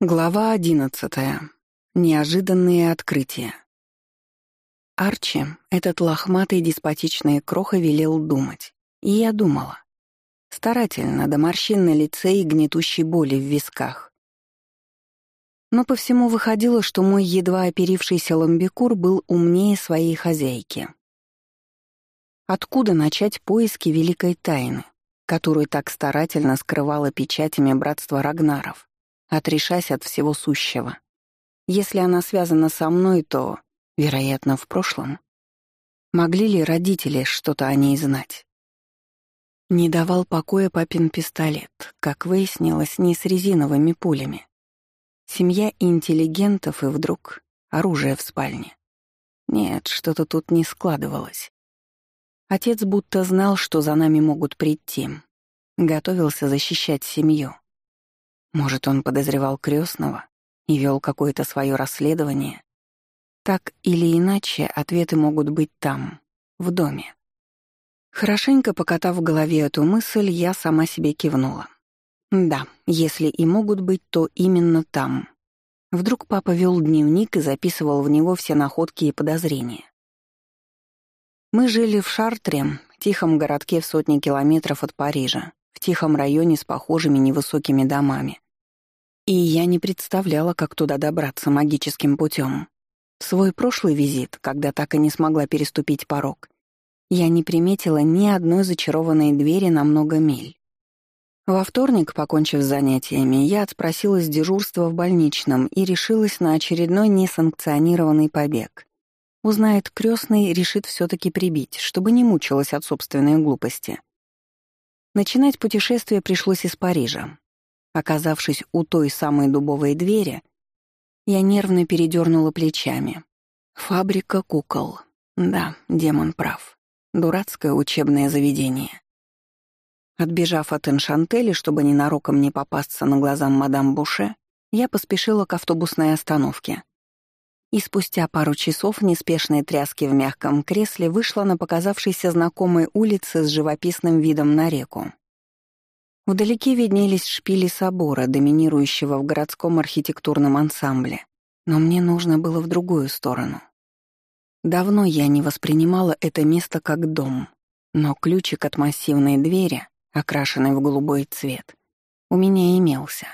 Глава одиннадцатая. Неожиданные открытия. Арчи, этот лохматый деспотичный кроха велел думать. И я думала. Старательно, до морщин на лице и гнетущей боли в висках. Но по всему выходило, что мой едва оперившийся ламбикур был умнее своей хозяйки. Откуда начать поиски великой тайны, которую так старательно скрывала печатями братства Рагнаров? Отрешась от всего сущего. Если она связана со мной, то, вероятно, в прошлом. Могли ли родители что-то о ней знать? Не давал покоя папин пистолет, как выяснилось, не с резиновыми пулями. Семья интеллигентов и вдруг оружие в спальне. Нет, что-то тут не складывалось. Отец будто знал, что за нами могут прийти. Готовился защищать семью. Может, он подозревал крестного и вел какое-то свое расследование? Так или иначе, ответы могут быть там, в доме. Хорошенько покатав в голове эту мысль, я сама себе кивнула. Да, если и могут быть, то именно там. Вдруг папа вел дневник и записывал в него все находки и подозрения. Мы жили в Шартре, тихом городке в сотни километров от Парижа, в тихом районе с похожими невысокими домами. И я не представляла, как туда добраться магическим путем. В свой прошлый визит, когда так и не смогла переступить порог, я не приметила ни одной зачарованной двери на много миль. Во вторник, покончив с занятиями, я отспросилась дежурства в больничном и решилась на очередной несанкционированный побег. Узнает крестный, решит все таки прибить, чтобы не мучилась от собственной глупости. Начинать путешествие пришлось из Парижа. Оказавшись у той самой дубовой двери, я нервно передернула плечами. Фабрика кукол. Да, демон прав. Дурацкое учебное заведение. Отбежав от Эншантели, чтобы ненароком не попасться на глазам мадам Буше, я поспешила к автобусной остановке. И спустя пару часов неспешной тряски в мягком кресле вышла на показавшейся знакомой улице с живописным видом на реку. Вдалеке виднелись шпили собора, доминирующего в городском архитектурном ансамбле. Но мне нужно было в другую сторону. Давно я не воспринимала это место как дом, но ключик от массивной двери, окрашенной в голубой цвет, у меня имелся.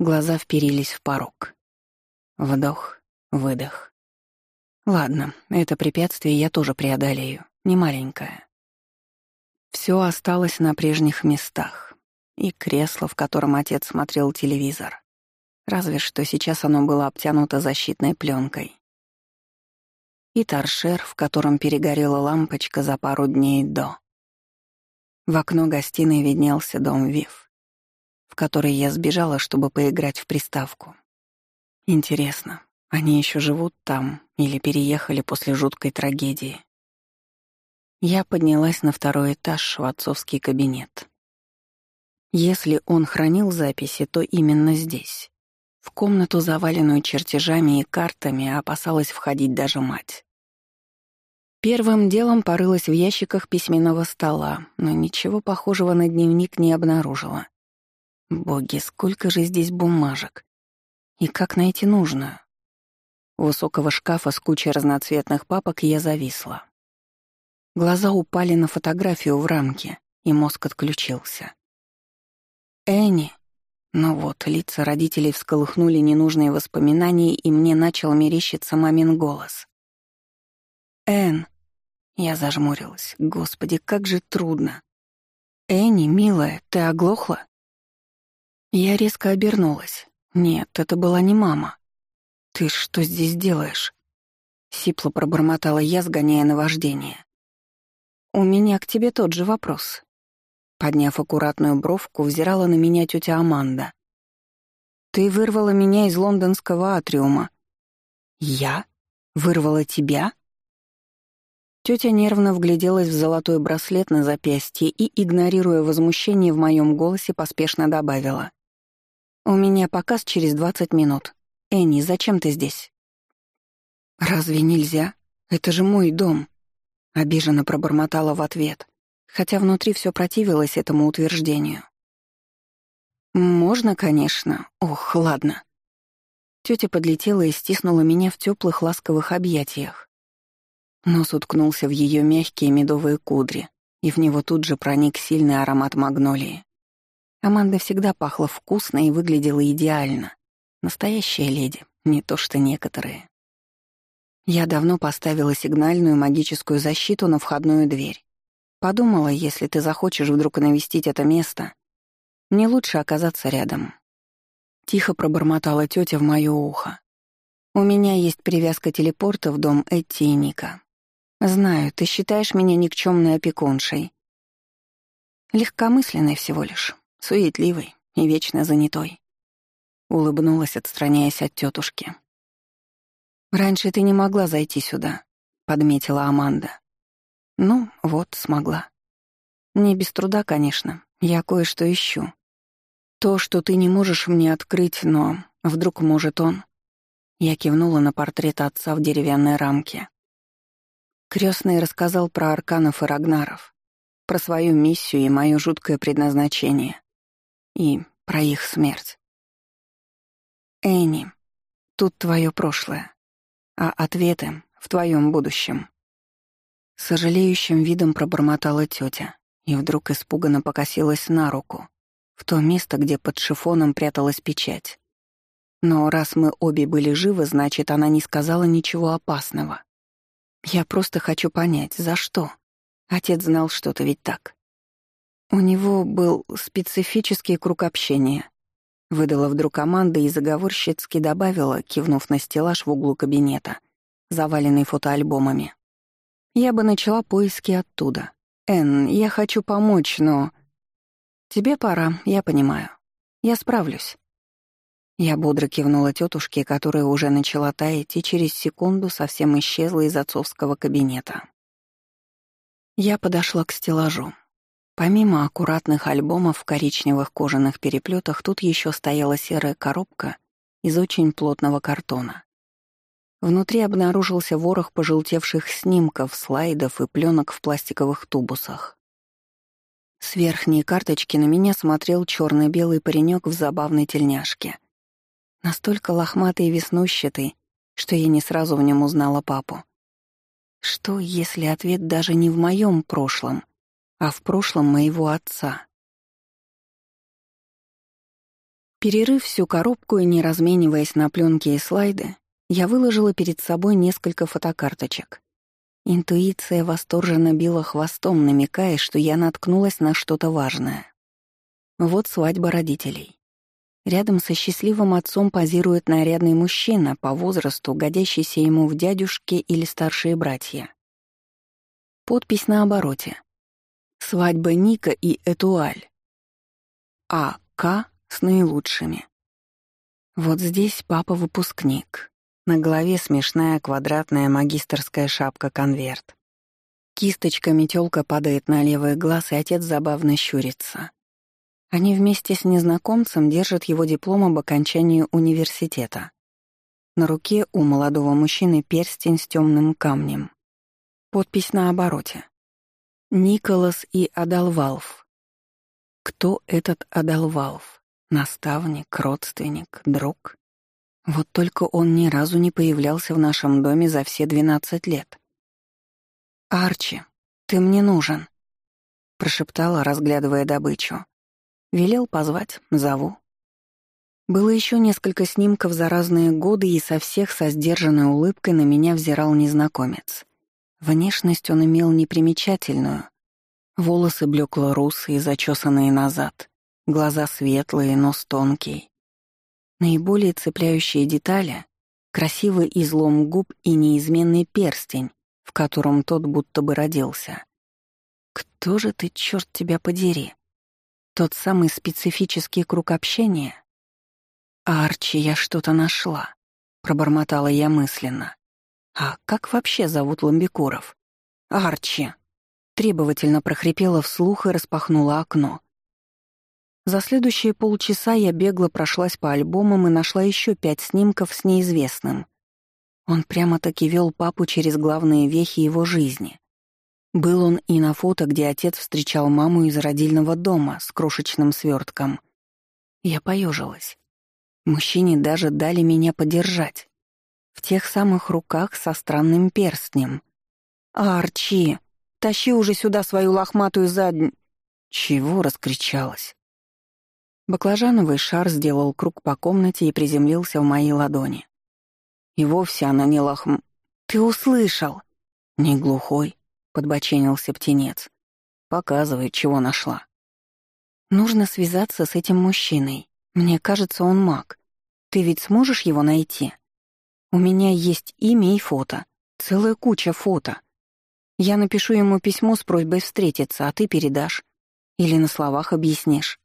Глаза вперились в порог. Вдох, выдох. Ладно, это препятствие я тоже преодолею, не маленькое. Все осталось на прежних местах. И кресло, в котором отец смотрел телевизор. Разве что сейчас оно было обтянуто защитной пленкой. И торшер, в котором перегорела лампочка за пару дней до. В окно гостиной виднелся дом Вив, в который я сбежала, чтобы поиграть в приставку. Интересно, они еще живут там или переехали после жуткой трагедии? Я поднялась на второй этаж в отцовский кабинет. Если он хранил записи, то именно здесь. В комнату, заваленную чертежами и картами, опасалась входить даже мать. Первым делом порылась в ящиках письменного стола, но ничего похожего на дневник не обнаружила. Боги, сколько же здесь бумажек! И как найти нужную? У высокого шкафа с кучей разноцветных папок я зависла. Глаза упали на фотографию в рамке, и мозг отключился. «Энни!» Ну вот, лица родителей всколыхнули ненужные воспоминания, и мне начал мерещиться мамин голос. «Энн!» Я зажмурилась. Господи, как же трудно. «Энни, милая, ты оглохла?» Я резко обернулась. Нет, это была не мама. «Ты что здесь делаешь?» Сипло пробормотала я, сгоняя наваждение. «У меня к тебе тот же вопрос». Подняв аккуратную бровку, взирала на меня тетя Аманда. «Ты вырвала меня из лондонского атриума». «Я? Вырвала тебя?» Тетя нервно вгляделась в золотой браслет на запястье и, игнорируя возмущение в моем голосе, поспешно добавила. «У меня показ через двадцать минут. Энни, зачем ты здесь?» «Разве нельзя? Это же мой дом. Обиженно пробормотала в ответ, хотя внутри все противилось этому утверждению. «Можно, конечно. Ох, ладно». Тётя подлетела и стиснула меня в тёплых ласковых объятиях. Нос уткнулся в её мягкие медовые кудри, и в него тут же проник сильный аромат магнолии. Аманда всегда пахла вкусно и выглядела идеально. Настоящая леди, не то что некоторые. Я давно поставила сигнальную магическую защиту на входную дверь. Подумала, если ты захочешь вдруг навестить это место, мне лучше оказаться рядом. Тихо пробормотала тетя в моё ухо. У меня есть привязка телепорта в дом Этти и Ника. Знаю, ты считаешь меня никчемной опекуншей. Легкомысленной всего лишь, суетливой и вечно занятой. Улыбнулась, отстраняясь от тетушки. «Раньше ты не могла зайти сюда», — подметила Аманда. «Ну, вот, смогла. Не без труда, конечно. Я кое-что ищу. То, что ты не можешь мне открыть, но вдруг может он...» Я кивнула на портрет отца в деревянной рамке. Крестный рассказал про арканов и рагнаров, про свою миссию и мое жуткое предназначение. И про их смерть. Энни, тут твое прошлое а ответы в твоем будущем. Сожалеющим видом пробормотала тетя и вдруг испуганно покосилась на руку, в то место, где под шифоном пряталась печать. Но раз мы обе были живы, значит, она не сказала ничего опасного. Я просто хочу понять, за что. Отец знал что-то ведь так. У него был специфический круг общения, Выдала вдруг команда и заговорщицки добавила, кивнув на стеллаж в углу кабинета, заваленный фотоальбомами. «Я бы начала поиски оттуда. Энн, я хочу помочь, но...» «Тебе пора, я понимаю. Я справлюсь». Я бодро кивнула тетушке, которая уже начала таять, и через секунду совсем исчезла из отцовского кабинета. Я подошла к стеллажу. Помимо аккуратных альбомов в коричневых кожаных переплетах, тут еще стояла серая коробка из очень плотного картона. Внутри обнаружился ворох пожелтевших снимков, слайдов и пленок в пластиковых тубусах. С верхней карточки на меня смотрел черно белый паренек в забавной тельняшке. Настолько лохматый и веснущатый, что я не сразу в нем узнала папу. Что, если ответ даже не в моем прошлом — а в прошлом моего отца. Перерыв всю коробку и не размениваясь на пленки и слайды, я выложила перед собой несколько фотокарточек. Интуиция восторженно била хвостом, намекая, что я наткнулась на что-то важное. Вот свадьба родителей. Рядом со счастливым отцом позирует нарядный мужчина по возрасту, годящийся ему в дядюшке или старшие братья. Подпись на обороте. Свадьба Ника и Этуаль. А. К. с наилучшими. Вот здесь папа выпускник. На голове смешная квадратная магистерская шапка-конверт. Кисточка метелка падает на левый глаз, и отец забавно щурится. Они вместе с незнакомцем держат его диплом об окончании университета. На руке у молодого мужчины перстень с темным камнем. Подпись на обороте. Николас и Адалвалф. Кто этот Адалвалф? Наставник, родственник, друг? Вот только он ни разу не появлялся в нашем доме за все двенадцать лет. «Арчи, ты мне нужен», — прошептала, разглядывая добычу. Велел позвать, зову. Было еще несколько снимков за разные годы, и со всех со сдержанной улыбкой на меня взирал незнакомец — Внешность он имел непримечательную. Волосы блекло-русые, зачесанные назад, глаза светлые, нос тонкий. Наиболее цепляющие детали — красивый излом губ и неизменный перстень, в котором тот будто бы родился. Кто же ты, черт тебя подери? Тот самый специфический круг общения? Арчи, я что-то нашла, пробормотала я мысленно. А как вообще зовут ламбикуров? Арчи. Требовательно прохрипела вслух и распахнула окно. За следующие полчаса я бегло прошлась по альбомам и нашла еще пять снимков с неизвестным. Он прямо-таки вел папу через главные вехи его жизни. Был он и на фото, где отец встречал маму из родильного дома с крошечным свертком. Я поежилась. Мужчине даже дали меня подержать. В тех самых руках со странным перстнем. «Арчи, тащи уже сюда свою лохматую заднь...» Чего раскричалась? Баклажановый шар сделал круг по комнате и приземлился в моей ладони. И вовсе она не лохм... «Ты услышал!» «Не глухой», — подбоченился птенец. «Показывай, чего нашла». «Нужно связаться с этим мужчиной. Мне кажется, он маг. Ты ведь сможешь его найти? У меня есть имя и фото. Целая куча фото. Я напишу ему письмо с просьбой встретиться, а ты передашь. Или на словах объяснишь.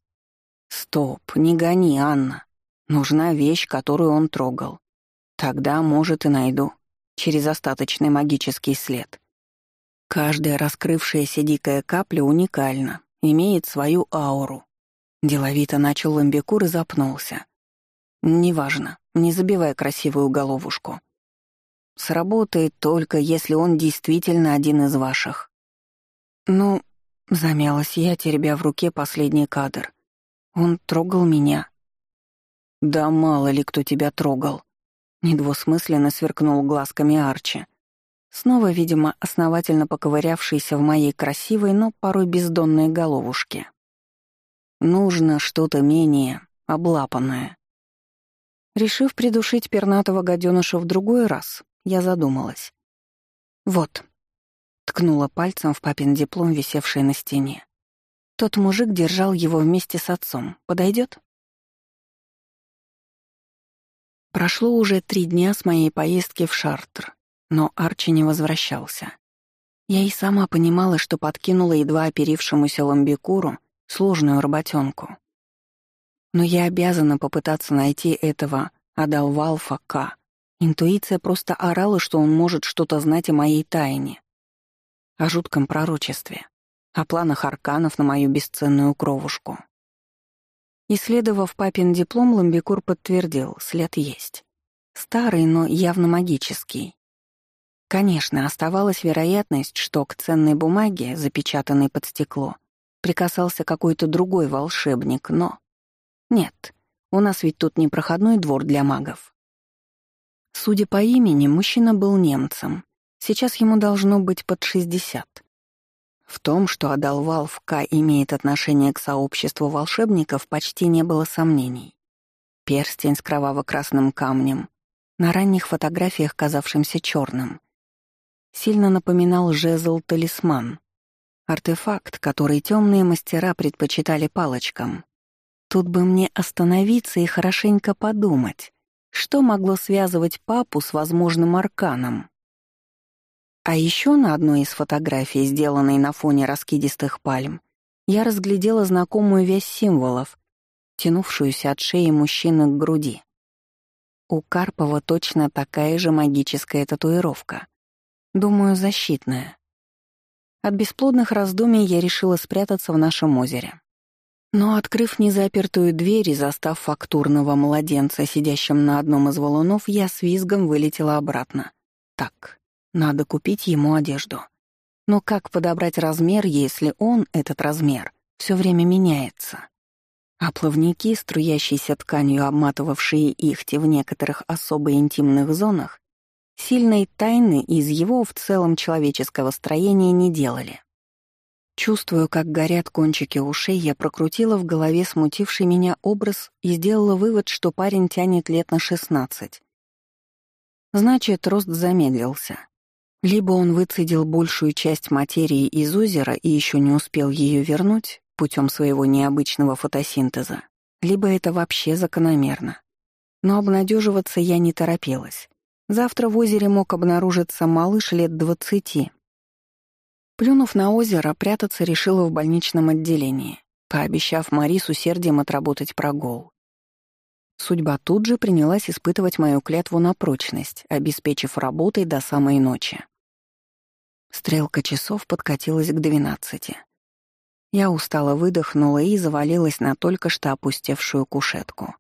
Стоп, не гони, Анна. Нужна вещь, которую он трогал. Тогда, может, и найду. Через остаточный магический след. Каждая раскрывшаяся дикая капля уникальна, имеет свою ауру. Деловито начал ламбекур и запнулся. «Неважно, не забивай красивую головушку. Сработает только, если он действительно один из ваших». «Ну...» — замялась я, теребя в руке последний кадр. «Он трогал меня». «Да мало ли кто тебя трогал», — недвусмысленно сверкнул глазками Арчи. Снова, видимо, основательно поковырявшийся в моей красивой, но порой бездонной головушке. Нужно что-то менее облапанное. Решив придушить пернатого гаденыша в другой раз, я задумалась. «Вот», — ткнула пальцем в папин диплом, висевший на стене. «Тот мужик держал его вместе с отцом. Подойдет? Прошло уже три дня с моей поездки в Шартр, но Арчи не возвращался. Я и сама понимала, что подкинула едва оперившемуся ламбикуру сложную работенку. Но я обязана попытаться найти этого Адалвалфа К. Интуиция просто орала, что он может что-то знать о моей тайне. О жутком пророчестве. О планах арканов на мою бесценную кровушку. Исследовав папин диплом, Ламбикур подтвердил, след есть. Старый, но явно магический. Конечно, оставалась вероятность, что к ценной бумаге, запечатанной под стекло, прикасался какой-то другой волшебник, но... Нет, у нас ведь тут не проходной двор для магов. Судя по имени, мужчина был немцем. Сейчас ему должно быть под 60. В том, что Адалвал в К имеет отношение к сообществу волшебников, почти не было сомнений. Перстень с кроваво-красным камнем, на ранних фотографиях казавшимся черным, сильно напоминал жезл-талисман, Артефакт, который темные мастера предпочитали палочкам. Тут бы мне остановиться и хорошенько подумать, что могло связывать папу с возможным арканом. А еще на одной из фотографий, сделанной на фоне раскидистых пальм, я разглядела знакомую вязь символов, тянувшуюся от шеи мужчины к груди. У Карпова точно такая же магическая татуировка. Думаю, защитная. От бесплодных раздумий я решила спрятаться в нашем озере. Но, открыв незапертую дверь и застав фактурного младенца, сидящим на одном из валунов, я с визгом вылетела обратно. Так, надо купить ему одежду. Но как подобрать размер, если он, этот размер, все время меняется? А плавники, струящиеся тканью, обматывавшие ихти в некоторых особо интимных зонах, Сильной тайны из его в целом человеческого строения не делали. Чувствую, как горят кончики ушей, я прокрутила в голове смутивший меня образ и сделала вывод, что парень тянет лет на шестнадцать. Значит, рост замедлился. Либо он выцедил большую часть материи из озера и еще не успел ее вернуть путем своего необычного фотосинтеза, либо это вообще закономерно. Но обнадеживаться я не торопилась. Завтра в озере мог обнаружиться малыш лет двадцати. Плюнув на озеро, прятаться решила в больничном отделении, пообещав Мари с усердием отработать прогул. Судьба тут же принялась испытывать мою клятву на прочность, обеспечив работой до самой ночи. Стрелка часов подкатилась к двенадцати. Я устало выдохнула и завалилась на только что опустевшую кушетку.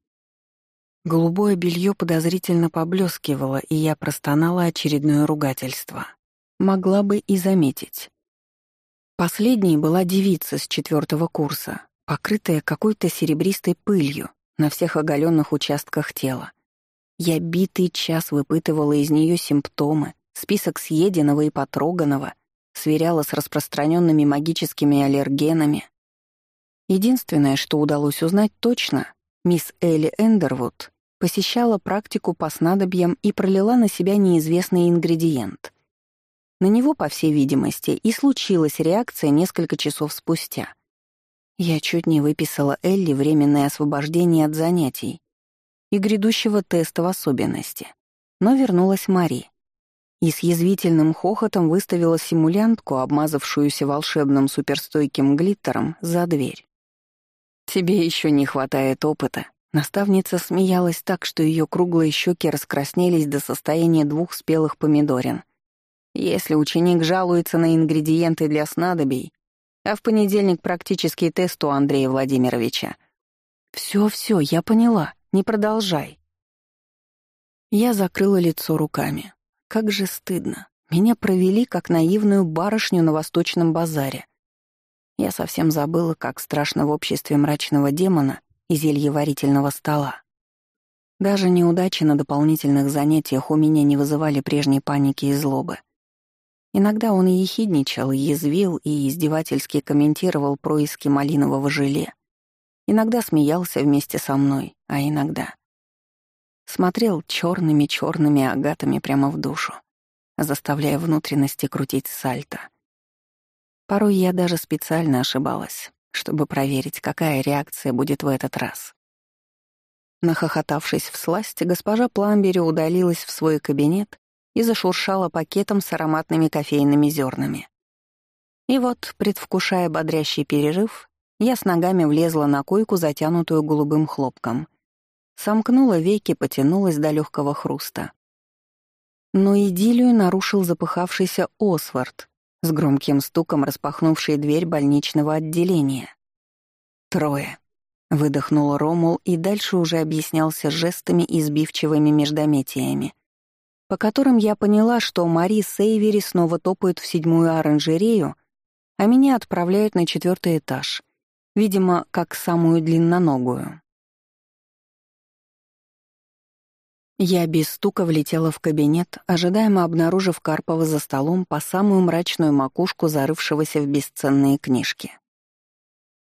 Голубое белье подозрительно поблескивало, и я простонала очередное ругательство. Могла бы и заметить. Последней была девица с четвертого курса, покрытая какой-то серебристой пылью, на всех оголенных участках тела. Я битый час выпытывала из нее симптомы, список съеденного и потроганного, сверяла с распространенными магическими аллергенами. Единственное, что удалось узнать точно, мисс Элли Эндервуд посещала практику по снадобьям и пролила на себя неизвестный ингредиент. На него, по всей видимости, и случилась реакция несколько часов спустя. Я чуть не выписала Элли временное освобождение от занятий и грядущего теста в особенности. Но вернулась Мари. И с язвительным хохотом выставила симулянтку, обмазавшуюся волшебным суперстойким глиттером, за дверь. «Тебе еще не хватает опыта». Наставница смеялась так, что ее круглые щеки раскраснелись до состояния двух спелых помидорин. Если ученик жалуется на ингредиенты для снадобий, а в понедельник практический тест у Андрея Владимировича. «Всё-всё, я поняла, не продолжай». Я закрыла лицо руками. Как же стыдно. Меня провели как наивную барышню на восточном базаре. Я совсем забыла, как страшно в обществе мрачного демона и зельеварительного стола. Даже неудачи на дополнительных занятиях у меня не вызывали прежней паники и злобы. Иногда он ехидничал, язвил и издевательски комментировал происки малинового желе. Иногда смеялся вместе со мной, а иногда смотрел черными-черными агатами прямо в душу, заставляя внутренности крутить сальто. Порой я даже специально ошибалась, чтобы проверить, какая реакция будет в этот раз. Нахохотавшись в сласть, госпожа Пламбери удалилась в свой кабинет и зашуршала пакетом с ароматными кофейными зернами. И вот, предвкушая бодрящий перерыв, я с ногами влезла на койку, затянутую голубым хлопком. Сомкнула веки, потянулась до легкого хруста. Но идиллию нарушил запыхавшийся Освард, с громким стуком распахнувший дверь больничного отделения. «Трое», — выдохнул Ромул и дальше уже объяснялся жестами и сбивчивыми междометиями по которым я поняла, что Мари с Эйвери снова топают в седьмую оранжерею, а меня отправляют на четвертый этаж, видимо, как самую длинноногую. Я без стука влетела в кабинет, ожидаемо обнаружив Карпова за столом по самую мрачную макушку зарывшегося в бесценные книжки.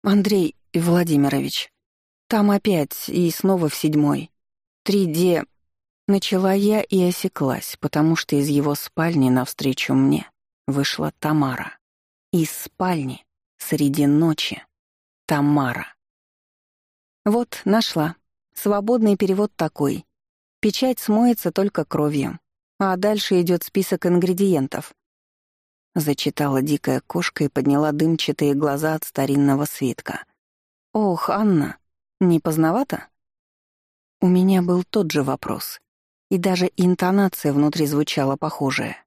«Андрей Владимирович, там опять и снова в седьмой. Три Д Начала я и осеклась, потому что из его спальни навстречу мне вышла Тамара. Из спальни, среди ночи, Тамара. Вот, нашла. Свободный перевод такой. Печать смоется только кровью, а дальше идет список ингредиентов. Зачитала дикая кошка и подняла дымчатые глаза от старинного свитка. «Ох, Анна, не поздновато?» У меня был тот же вопрос. И даже интонация внутри звучала похожая.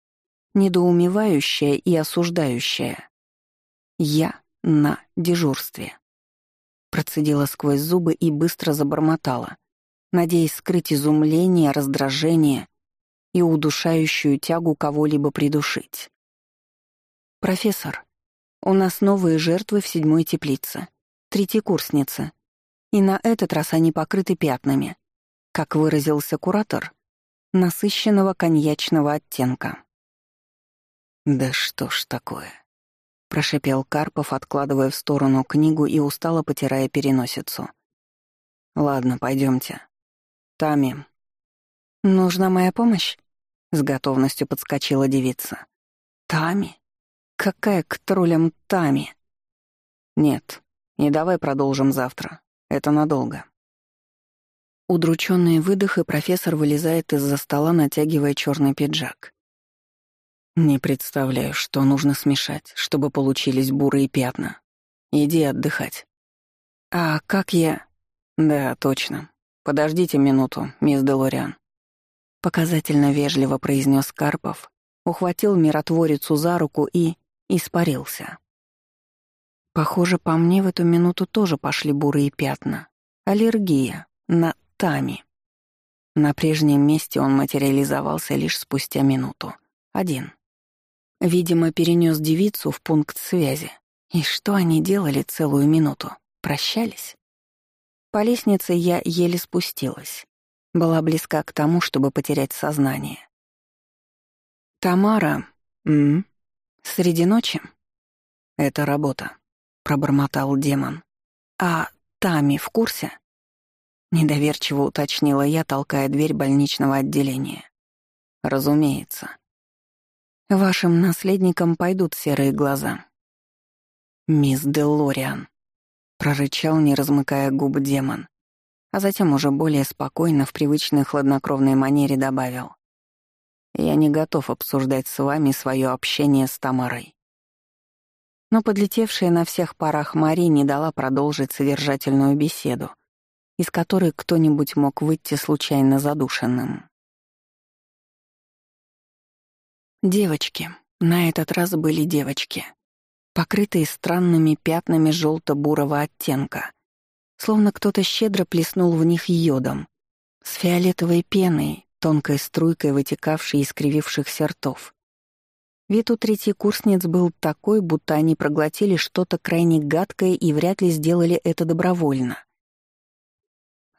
Недоумевающая и осуждающая. «Я на дежурстве». Процедила сквозь зубы и быстро забормотала, надеясь скрыть изумление, раздражение и удушающую тягу кого-либо придушить. «Профессор, у нас новые жертвы в седьмой теплице, третьекурсницы, и на этот раз они покрыты пятнами. Как выразился куратор, насыщенного коньячного оттенка. «Да что ж такое?» — прошипел Карпов, откладывая в сторону книгу и устало потирая переносицу. «Ладно, пойдемте. Тами». «Нужна моя помощь?» — с готовностью подскочила девица. «Тами? Какая к троллям Тами?» «Нет, и давай продолжим завтра. Это надолго». Удрученный выдох, и профессор вылезает из-за стола, натягивая черный пиджак. Не представляю, что нужно смешать, чтобы получились бурые пятна. Иди отдыхать. А как я... Да, точно. Подождите минуту, мисс Делориан. Показательно вежливо произнес Карпов, ухватил миротворицу за руку и... испарился. Похоже, по мне в эту минуту тоже пошли бурые пятна. Аллергия на Тами. На прежнем месте он материализовался лишь спустя минуту. Один. Видимо, перенес девицу в пункт связи. И что они делали целую минуту? Прощались? По лестнице я еле спустилась. Была близка к тому, чтобы потерять сознание. «Тамара, м, среди ночи?» «Это работа», — пробормотал демон. «А Тами в курсе?» Недоверчиво уточнила я, толкая дверь больничного отделения. «Разумеется». «Вашим наследникам пойдут серые глаза». «Мисс Делориан», — прорычал, не размыкая губ демон, а затем уже более спокойно, в привычной хладнокровной манере добавил. Я не готов обсуждать с вами свое общение с Тамарой. Но подлетевшая на всех парах Мари не дала продолжить содержательную беседу, из которой кто-нибудь мог выйти случайно задушенным. Девочки. На этот раз были девочки. Покрытые странными пятнами желто бурого оттенка. Словно кто-то щедро плеснул в них йодом. С фиолетовой пеной, тонкой струйкой, вытекавшей из кривившихся ртов. Вид у третьекурсниц был такой, будто они проглотили что-то крайне гадкое и вряд ли сделали это добровольно.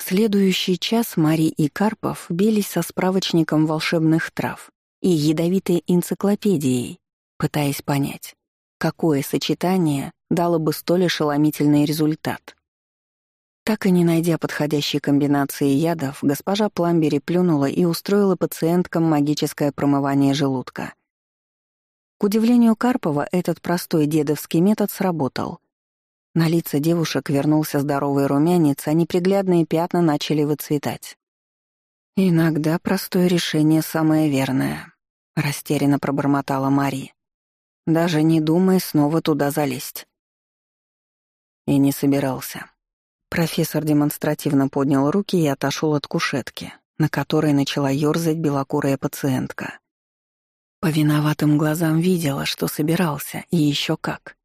Следующий час Мари и Карпов бились со справочником волшебных трав и ядовитой энциклопедией, пытаясь понять, какое сочетание дало бы столь ошеломительный результат. Так и не найдя подходящей комбинации ядов, госпожа Пламбери плюнула и устроила пациенткам магическое промывание желудка. К удивлению Карпова, этот простой дедовский метод сработал. На лица девушек вернулся здоровый румянец, а неприглядные пятна начали выцветать. «Иногда простое решение самое верное», — растерянно пробормотала Мари. «Даже не думай снова туда залезть». И не собирался. Профессор демонстративно поднял руки и отошел от кушетки, на которой начала ёрзать белокурая пациентка. По виноватым глазам видела, что собирался, и еще как.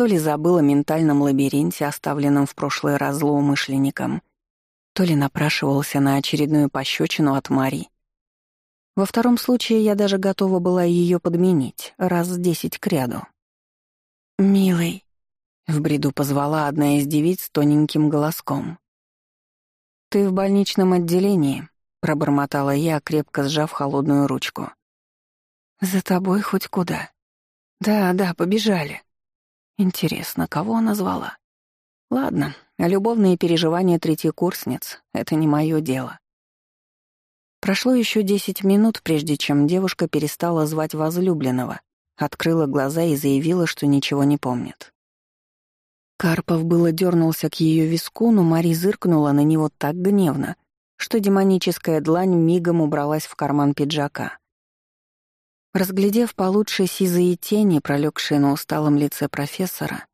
То ли забыл о ментальном лабиринте, оставленном в прошлый раз злоумышленником, то ли напрашивался на очередную пощечину от Мари. Во втором случае я даже готова была ее подменить, раз десять к ряду. «Милый», в бреду позвала одна из девиц тоненьким голоском. «Ты в больничном отделении», — пробормотала я, крепко сжав холодную ручку. «За тобой хоть куда?» «Да, да, побежали». Интересно, кого она звала? Ладно, любовные переживания третьекурсниц — это не мое дело. Прошло еще десять минут, прежде чем девушка перестала звать возлюбленного, открыла глаза и заявила, что ничего не помнит. Карпов было дернулся к ее виску, но Мари зыркнула на него так гневно, что демоническая длань мигом убралась в карман пиджака. Разглядев получше сизые тени, пролегшие на усталом лице профессора,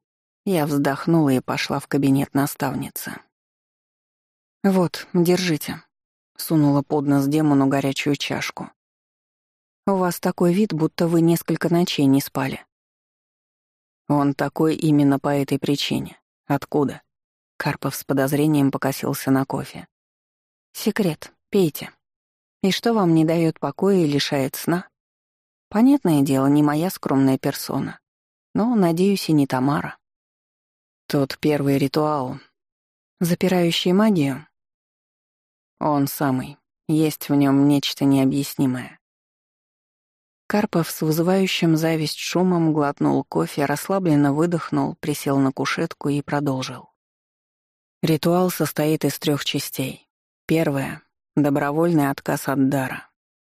я вздохнула и пошла в кабинет наставницы. «Вот, держите», — сунула под нос демону горячую чашку. «У вас такой вид, будто вы несколько ночей не спали». Он такой именно по этой причине. Откуда? Карпов с подозрением покосился на кофе. Секрет. Пейте. И что вам не дает покоя и лишает сна? Понятное дело, не моя скромная персона. Но, надеюсь, и не Тамара. Тот первый ритуал, запирающий магию. Он самый. Есть в нем нечто необъяснимое. Карпов с вызывающим зависть шумом глотнул кофе, расслабленно выдохнул, присел на кушетку и продолжил. Ритуал состоит из трех частей. Первая — добровольный отказ от дара.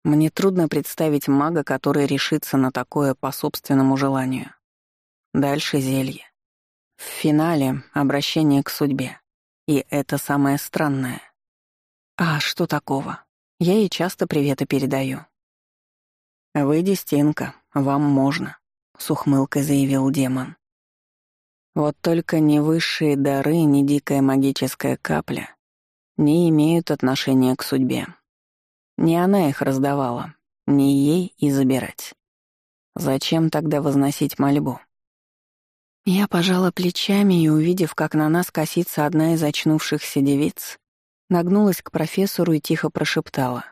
Мне трудно представить мага, который решится на такое по собственному желанию. Дальше зелье. В финале — обращение к судьбе. И это самое странное. А что такого? Я ей часто приветы передаю. «Вы дестинка, вам можно», — с ухмылкой заявил демон. «Вот только ни высшие дары, ни дикая магическая капля не имеют отношения к судьбе. Не она их раздавала, не ей и забирать. Зачем тогда возносить мольбу?» Я пожала плечами и, увидев, как на нас косится одна из очнувшихся девиц, нагнулась к профессору и тихо прошептала.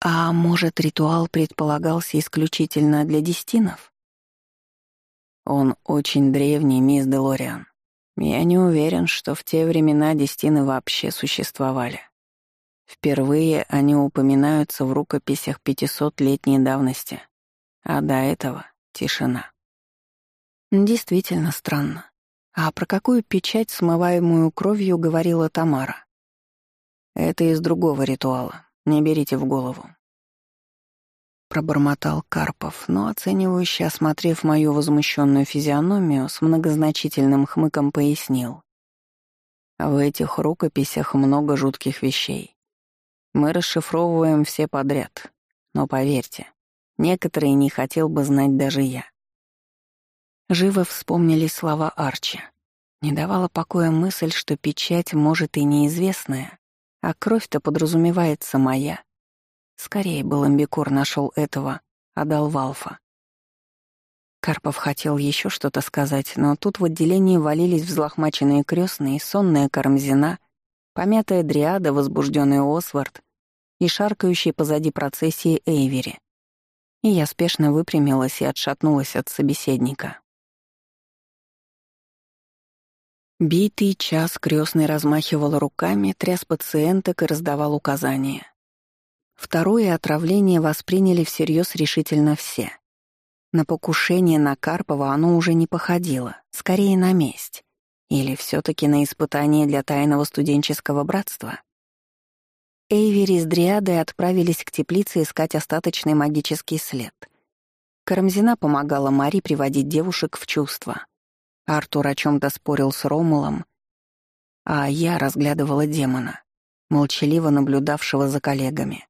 А может, ритуал предполагался исключительно для дестинов? Он очень древний, мисс Делориан. Я не уверен, что в те времена дестины вообще существовали. Впервые они упоминаются в рукописях 500-летней давности, а до этого — тишина. Действительно странно. А про какую печать, смываемую кровью, говорила Тамара? Это из другого ритуала, не берите в голову. Пробормотал Карпов, но оценивающе осмотрев мою возмущенную физиономию, с многозначительным хмыком пояснил. В этих рукописях много жутких вещей. Мы расшифровываем все подряд, но поверьте, некоторые не хотел бы знать даже я. Живо вспомнили слова Арчи. Не давала покоя мысль, что печать может и неизвестная, а кровь-то подразумевается моя. Скорее бы Ламбикур нашел этого, отдал Валфа. Карпов хотел еще что-то сказать, но тут в отделении валились взлохмаченные крестные, сонная Карамзина, помятая Дриада, возбужденный Освард и шаркающий позади процессии Эйвери. И я спешно выпрямилась и отшатнулась от собеседника. Битый час крестный размахивал руками, тряс пациенток и раздавал указания. Второе отравление восприняли всерьез решительно все. На покушение на Карпова оно уже не походило, скорее на месть. Или все таки на испытание для тайного студенческого братства? Эйвери с Дриадой отправились к теплице искать остаточный магический след. Карамзина помогала Мари приводить девушек в чувство — Артур о чем-то спорил с Ромулом, а я разглядывала демона, молчаливо наблюдавшего за коллегами.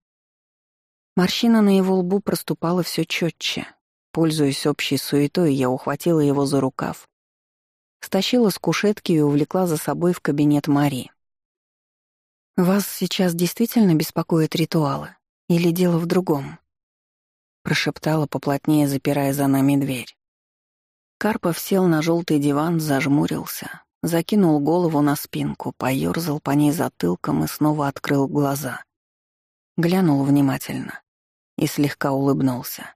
Морщина на его лбу проступала все четче. Пользуясь общей суетой, я ухватила его за рукав, стащила с кушетки и увлекла за собой в кабинет Мари. «Вас сейчас действительно беспокоят ритуалы? Или дело в другом?» прошептала поплотнее, запирая за нами дверь. Карпов сел на желтый диван, зажмурился, закинул голову на спинку, поёрзал по ней затылком и снова открыл глаза. Глянул внимательно и слегка улыбнулся.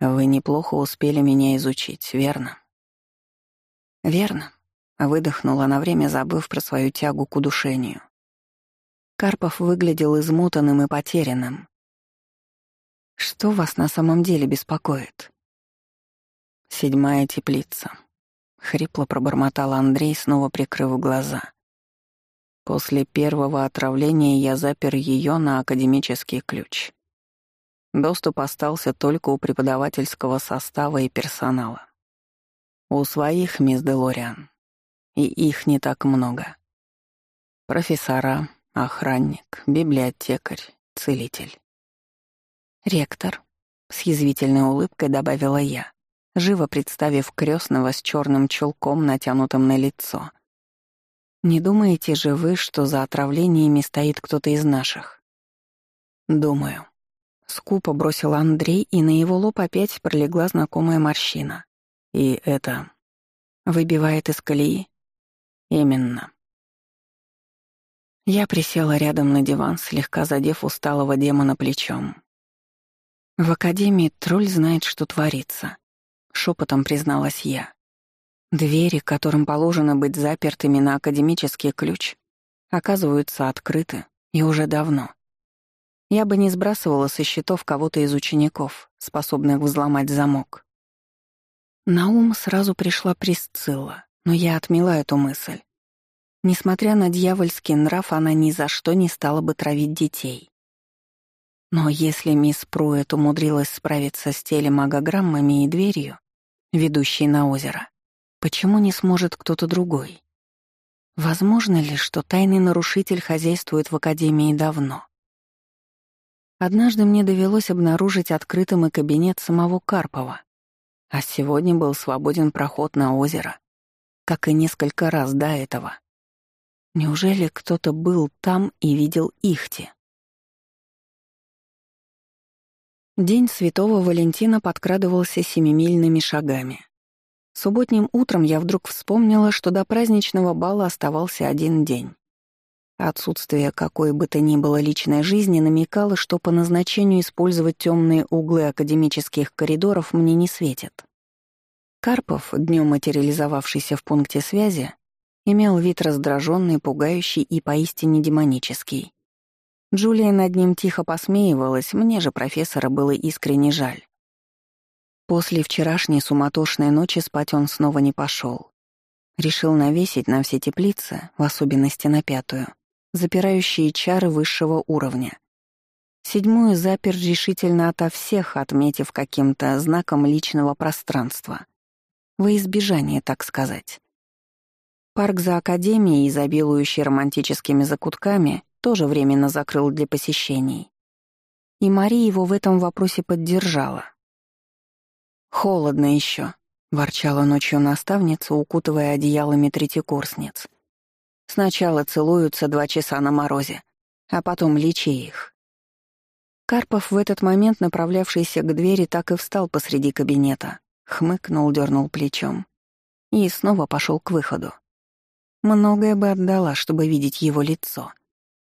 «Вы неплохо успели меня изучить, верно?» «Верно», — выдохнула на время, забыв про свою тягу к удушению. Карпов выглядел измутанным и потерянным. «Что вас на самом деле беспокоит?» Седьмая теплица. Хрипло пробормотал Андрей, снова прикрыв глаза. После первого отравления я запер ее на академический ключ. Доступ остался только у преподавательского состава и персонала. У своих, мисс Делориан. И их не так много. Профессора, охранник, библиотекарь, целитель. «Ректор», — с язвительной улыбкой добавила я живо представив крестного с черным чулком, натянутым на лицо. «Не думаете же вы, что за отравлениями стоит кто-то из наших?» «Думаю». Скупо бросил Андрей, и на его лоб опять пролегла знакомая морщина. «И это...» «Выбивает из колеи?» «Именно». Я присела рядом на диван, слегка задев усталого демона плечом. В Академии тролль знает, что творится. — шепотом призналась я. Двери, которым положено быть запертыми на академический ключ, оказываются открыты, и уже давно. Я бы не сбрасывала со счетов кого-то из учеников, способных взломать замок. На ум сразу пришла Присцилла, но я отмела эту мысль. Несмотря на дьявольский нрав, она ни за что не стала бы травить детей. Но если мисс Пруэт умудрилась справиться с телемагограммами и дверью, ведущей на озеро, почему не сможет кто-то другой? Возможно ли, что тайный нарушитель хозяйствует в Академии давно? Однажды мне довелось обнаружить открытым и кабинет самого Карпова, а сегодня был свободен проход на озеро, как и несколько раз до этого. Неужели кто-то был там и видел Ихти? День Святого Валентина подкрадывался семимильными шагами. Субботним утром я вдруг вспомнила, что до праздничного бала оставался один день. Отсутствие какой бы то ни было личной жизни намекало, что по назначению использовать темные углы академических коридоров мне не светит. Карпов, днем материализовавшийся в пункте связи, имел вид раздраженный, пугающий и поистине демонический. Джулия над ним тихо посмеивалась, мне же профессора было искренне жаль. После вчерашней суматошной ночи спать он снова не пошел. Решил навесить на все теплицы, в особенности на пятую, запирающие чары высшего уровня. Седьмую запер решительно ото всех, отметив каким-то знаком личного пространства — во избежание, так сказать. Парк за Академией, изобилующий романтическими закутками, тоже временно закрыл для посещений. И Мария его в этом вопросе поддержала. «Холодно еще», — ворчала ночью наставница, укутывая одеялами третьекурсниц. «Сначала целуются два часа на морозе, а потом лечи их». Карпов в этот момент, направлявшийся к двери, так и встал посреди кабинета, Хмыкнул, дернул плечом и снова пошел к выходу. Многое бы отдала, чтобы видеть его лицо.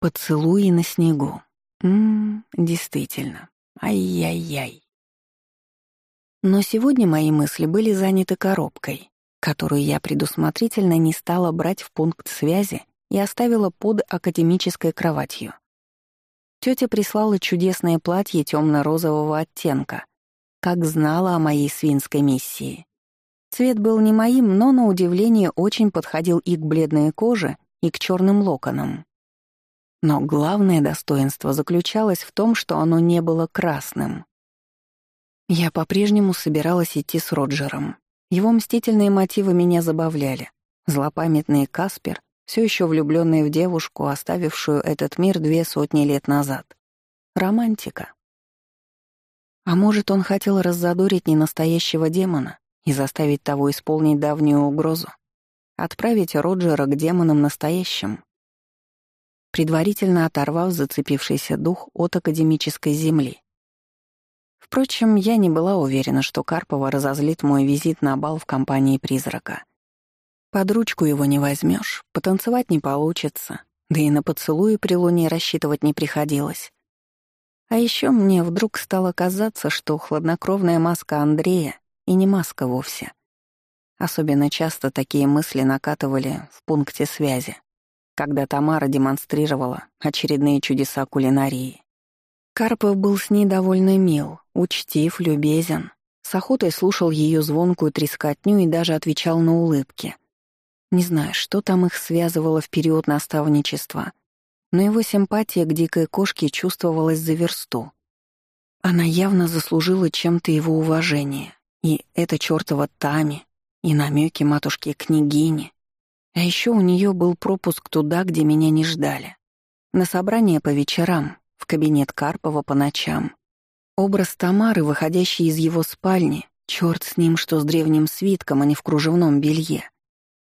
Поцелуи на снегу. Ммм, действительно. Ай-яй-яй. Но сегодня мои мысли были заняты коробкой, которую я предусмотрительно не стала брать в пункт связи и оставила под академической кроватью. Тетя прислала чудесное платье темно-розового оттенка, как знала о моей свинской миссии. Цвет был не моим, но, на удивление, очень подходил и к бледной коже, и к черным локонам. Но главное достоинство заключалось в том, что оно не было красным. Я по-прежнему собиралась идти с Роджером. Его мстительные мотивы меня забавляли. Злопамятный Каспер, все еще влюбленный в девушку, оставившую этот мир две сотни лет назад. Романтика. А может, он хотел раззадорить ненастоящего демона и заставить того исполнить давнюю угрозу? Отправить Роджера к демонам настоящим? Предварительно оторвав зацепившийся дух от академической земли. Впрочем, я не была уверена, что Карпова разозлит мой визит на бал в компании призрака. Под ручку его не возьмешь, потанцевать не получится, да и на поцелуи при луне рассчитывать не приходилось. А еще мне вдруг стало казаться, что хладнокровная маска Андрея и не маска вовсе. Особенно часто такие мысли накатывали в пункте связи, когда Тамара демонстрировала очередные чудеса кулинарии. Карпов был с ней довольно мил, учтив, любезен. С охотой слушал ее звонкую трескотню и даже отвечал на улыбки. Не знаю, что там их связывало в период наставничества — но его симпатия к дикой кошке чувствовалась за версту. Она явно заслужила чем-то его уважение, и это чёртова Тами, и намеки матушки-княгини. А еще у нее был пропуск туда, где меня не ждали. На собрание по вечерам, в кабинет Карпова по ночам. Образ Тамары, выходящий из его спальни, черт с ним, что с древним свитком, а не в кружевном белье,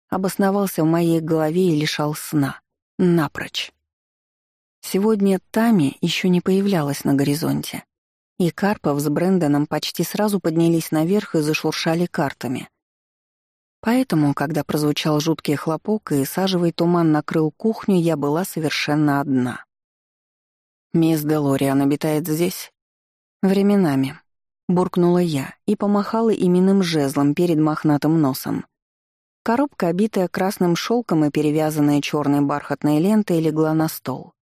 обосновался в моей голове и лишал сна. Напрочь. Сегодня Тами еще не появлялась на горизонте, и Карпов с Брэндоном почти сразу поднялись наверх и зашуршали картами. Поэтому, когда прозвучал жуткий хлопок и сажевый туман накрыл кухню, я была совершенно одна. «Мисс Делориан обитает здесь?» «Временами», — буркнула я и помахала именным жезлом перед мохнатым носом. Коробка, обитая красным шелком и перевязанная черной бархатной лентой, легла на стол.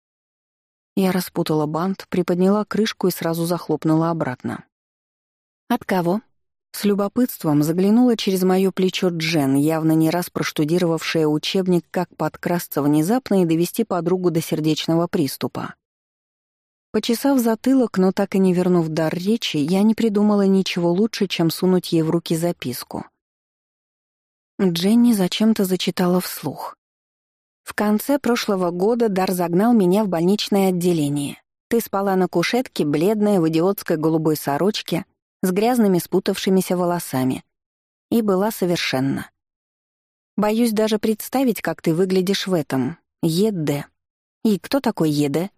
Я распутала бант, приподняла крышку и сразу захлопнула обратно. «От кого?» С любопытством заглянула через моё плечо Джен, явно не раз проштудировавшая учебник «Как подкрасться внезапно и довести подругу до сердечного приступа». Почесав затылок, но так и не вернув дар речи, я не придумала ничего лучше, чем сунуть ей в руки записку. Дженни зачем-то зачитала вслух. В конце прошлого года Дар загнал меня в больничное отделение. Ты спала на кушетке, бледная, в идиотской голубой сорочке, с грязными спутавшимися волосами. И была совершенна. Боюсь даже представить, как ты выглядишь в этом. Е.Д. И кто такой Е.Д.?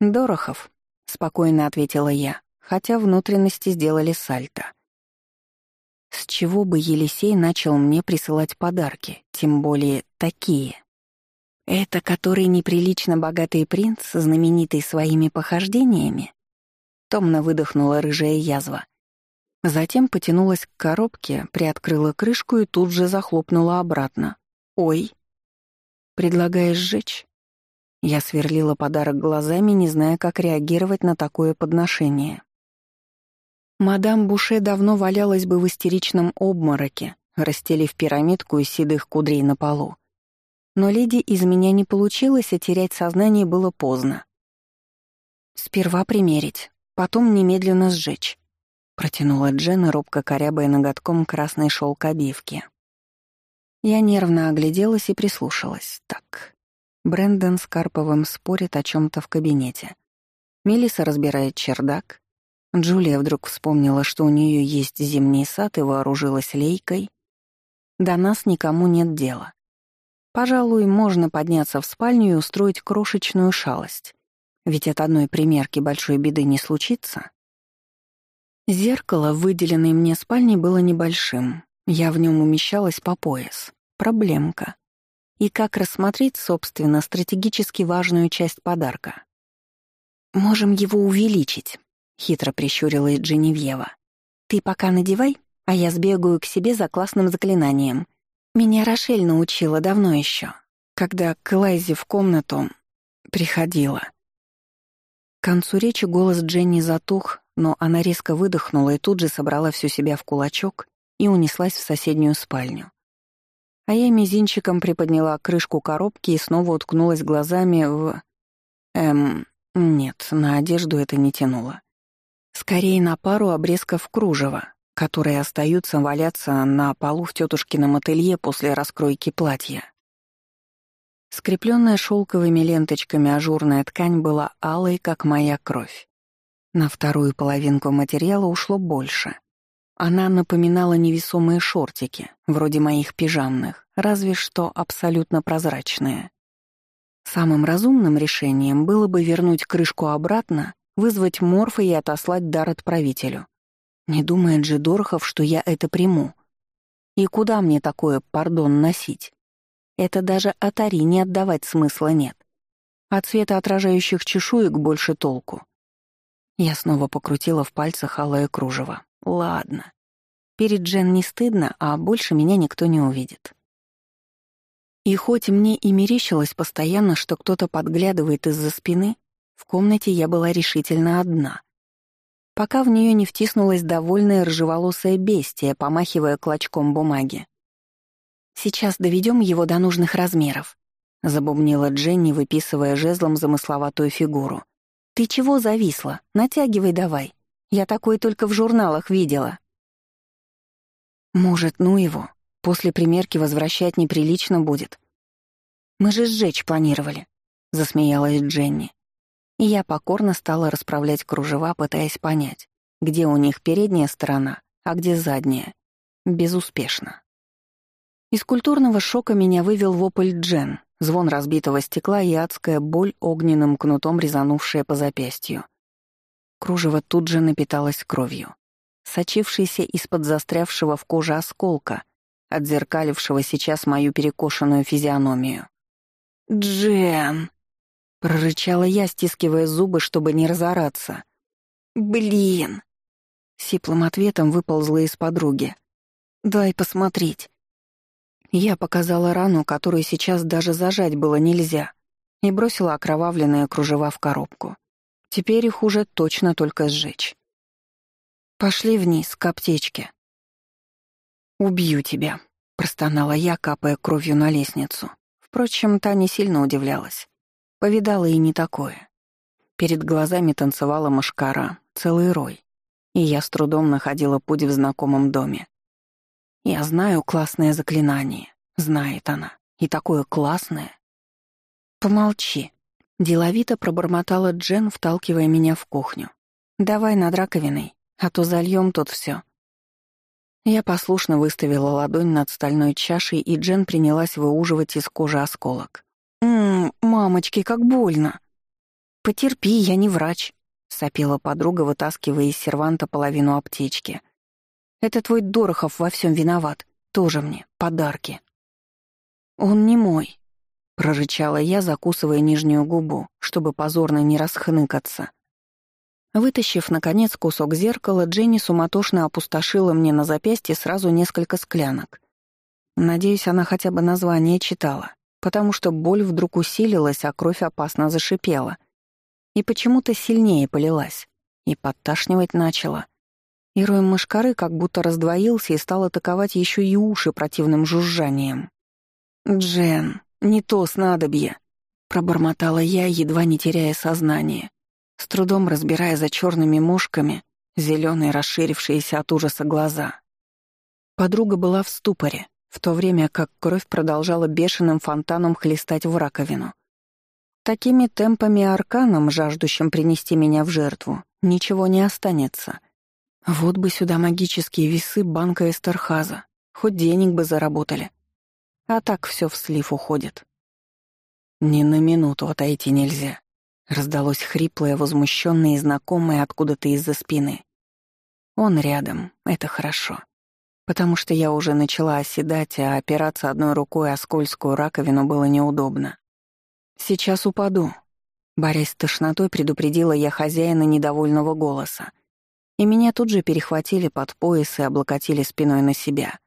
Дорохов, спокойно ответила я, хотя внутренности сделали сальто. С чего бы Елисей начал мне присылать подарки, тем более такие? «Это который неприлично богатый принц, знаменитый своими похождениями?» Томно выдохнула рыжая язва. Затем потянулась к коробке, приоткрыла крышку и тут же захлопнула обратно. «Ой!» «Предлагаешь сжечь?» Я сверлила подарок глазами, не зная, как реагировать на такое подношение. Мадам Буше давно валялась бы в истеричном обмороке, расстелив пирамидку из седых кудрей на полу. Но леди из меня не получилось, а терять сознание было поздно. «Сперва примерить, потом немедленно сжечь», — протянула Дженна, робко корябая ноготком красной шелк обивки. Я нервно огляделась и прислушалась. Так, Брэндон с Карповым спорит о чем то в кабинете. Мелиса разбирает чердак. Джулия вдруг вспомнила, что у нее есть зимний сад и вооружилась лейкой. До нас никому нет дела. Пожалуй, можно подняться в спальню и устроить крошечную шалость. Ведь от одной примерки большой беды не случится. Зеркало в выделенной мне спальне было небольшим. Я в нем умещалась по пояс. Проблемка и как рассмотреть, собственно, стратегически важную часть подарка. «Можем его увеличить», — хитро прищурилась Дженевьева. «Ты пока надевай, а я сбегаю к себе за классным заклинанием. Меня Рошель научила давно еще, когда к Лайзе в комнату приходила». К концу речи голос Дженни затух, но она резко выдохнула и тут же собрала всю себя в кулачок и унеслась в соседнюю спальню а я мизинчиком приподняла крышку коробки и снова уткнулась глазами в... Эм, нет, на одежду это не тянуло. Скорее на пару обрезков кружева, которые остаются валяться на полу в тетушкином ателье после раскройки платья. Скрепленная шелковыми ленточками ажурная ткань была алой, как моя кровь. На вторую половинку материала ушло больше. Она напоминала невесомые шортики, вроде моих пижамных, разве что абсолютно прозрачные. Самым разумным решением было бы вернуть крышку обратно, вызвать морфа и отослать дар отправителю. Не думает же Дорохов, что я это приму. И куда мне такое, пардон, носить? Это даже Атари не отдавать смысла нет. От цвета отражающих чешуек больше толку. Я снова покрутила в пальцах алое кружево. Ладно. Перед Джен не стыдно, а больше меня никто не увидит. И хоть мне и мерещилось постоянно, что кто-то подглядывает из-за спины, в комнате я была решительно одна. Пока в нее не втиснулась довольная рыжеволосая бестия, помахивая клочком бумаги. «Сейчас доведем его до нужных размеров», — забубнила Дженни, выписывая жезлом замысловатую фигуру. «Ты чего зависла? Натягивай давай. Я такое только в журналах видела». «Может, ну его? После примерки возвращать неприлично будет». «Мы же сжечь планировали», — засмеялась Дженни. И я покорно стала расправлять кружева, пытаясь понять, где у них передняя сторона, а где задняя. Безуспешно. Из культурного шока меня вывел вопль Джен, звон разбитого стекла и адская боль огненным кнутом, резанувшая по запястью. Кружево тут же напиталось кровью, сочившейся из-под застрявшего в коже осколка, отзеркалившего сейчас мою перекошенную физиономию. «Джен!» — прорычала я, стискивая зубы, чтобы не разораться. «Блин!» Сиплым ответом выползла из подруги. «Дай посмотреть». Я показала рану, которую сейчас даже зажать было нельзя, и бросила окровавленные кружева в коробку. Теперь их уже точно только сжечь. «Пошли вниз, к аптечке». «Убью тебя», — простонала я, капая кровью на лестницу. Впрочем, та не сильно удивлялась. Повидала и не такое. Перед глазами танцевала мошкара, целый рой. И я с трудом находила путь в знакомом доме. Я знаю классное заклинание, знает она. И такое классное. Помолчи, Деловито пробормотала Джен, вталкивая меня в кухню. «Давай над раковиной, а то зальем тут все. Я послушно выставила ладонь над стальной чашей, и Джен принялась выуживать из кожи осколок. «Ммм, мамочки, как больно!» «Потерпи, я не врач», — сопела подруга, вытаскивая из серванта половину аптечки. «Это твой Дорохов во всем виноват. Тоже мне. Подарки». «Он не мой», — прорычала я, закусывая нижнюю губу, чтобы позорно не расхныкаться. Вытащив, наконец, кусок зеркала, Дженни суматошно опустошила мне на запястье сразу несколько склянок. Надеюсь, она хотя бы название читала, потому что боль вдруг усилилась, а кровь опасно зашипела. И почему-то сильнее полилась. И подташнивать начала. И рой мышкары как будто раздвоился и стал атаковать еще и уши противным жужжанием. «Джен, не то снадобье!» — пробормотала я, едва не теряя сознание, с трудом разбирая за черными мушками зеленые расширившиеся от ужаса глаза. Подруга была в ступоре, в то время как кровь продолжала бешеным фонтаном хлестать в раковину. Такими темпами арканом, жаждущим принести меня в жертву, ничего не останется — вот бы сюда магические весы банка Эстерхаза. Хоть денег бы заработали. А так все в слив уходит. Ни на минуту отойти нельзя. Раздалось хриплое, возмущенное и знакомое откуда-то из-за спины. Он рядом, это хорошо. Потому что я уже начала оседать, а опираться одной рукой о скользкую раковину было неудобно. Сейчас упаду. Борясь с тошнотой, предупредила я хозяина недовольного голоса и меня тут же перехватили под пояс и облокотили спиной на себя.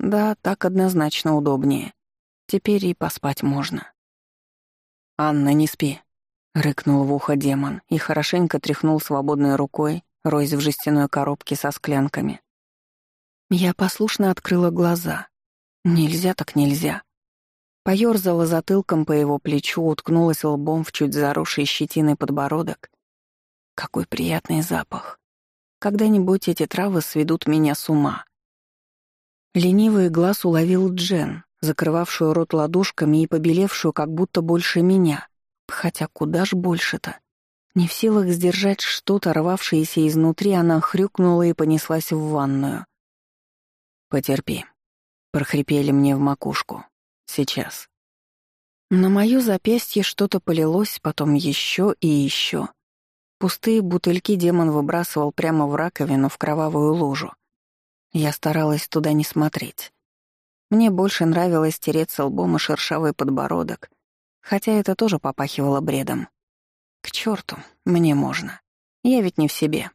Да, так однозначно удобнее. Теперь и поспать можно. «Анна, не спи», — рыкнул в ухо демон и хорошенько тряхнул свободной рукой, роясь в жестяной коробке со склянками. Я послушно открыла глаза. Нельзя так нельзя. Поёрзала затылком по его плечу, уткнулась лбом в чуть заросший щетиной подбородок. Какой приятный запах. Когда-нибудь эти травы сведут меня с ума. Ленивый глаз уловил Джен, закрывавшую рот ладошками и побелевшую как будто больше меня. Хотя куда ж больше-то? Не в силах сдержать что-то, рвавшееся изнутри, она хрюкнула и понеслась в ванную. «Потерпи», — прохрипели мне в макушку. «Сейчас». На моё запястье что-то полилось, потом еще и еще. Пустые бутыльки демон выбрасывал прямо в раковину в кровавую лужу. Я старалась туда не смотреть. Мне больше нравилось тереться лбом и шершавый подбородок, хотя это тоже попахивало бредом. К черту, мне можно. Я ведь не в себе.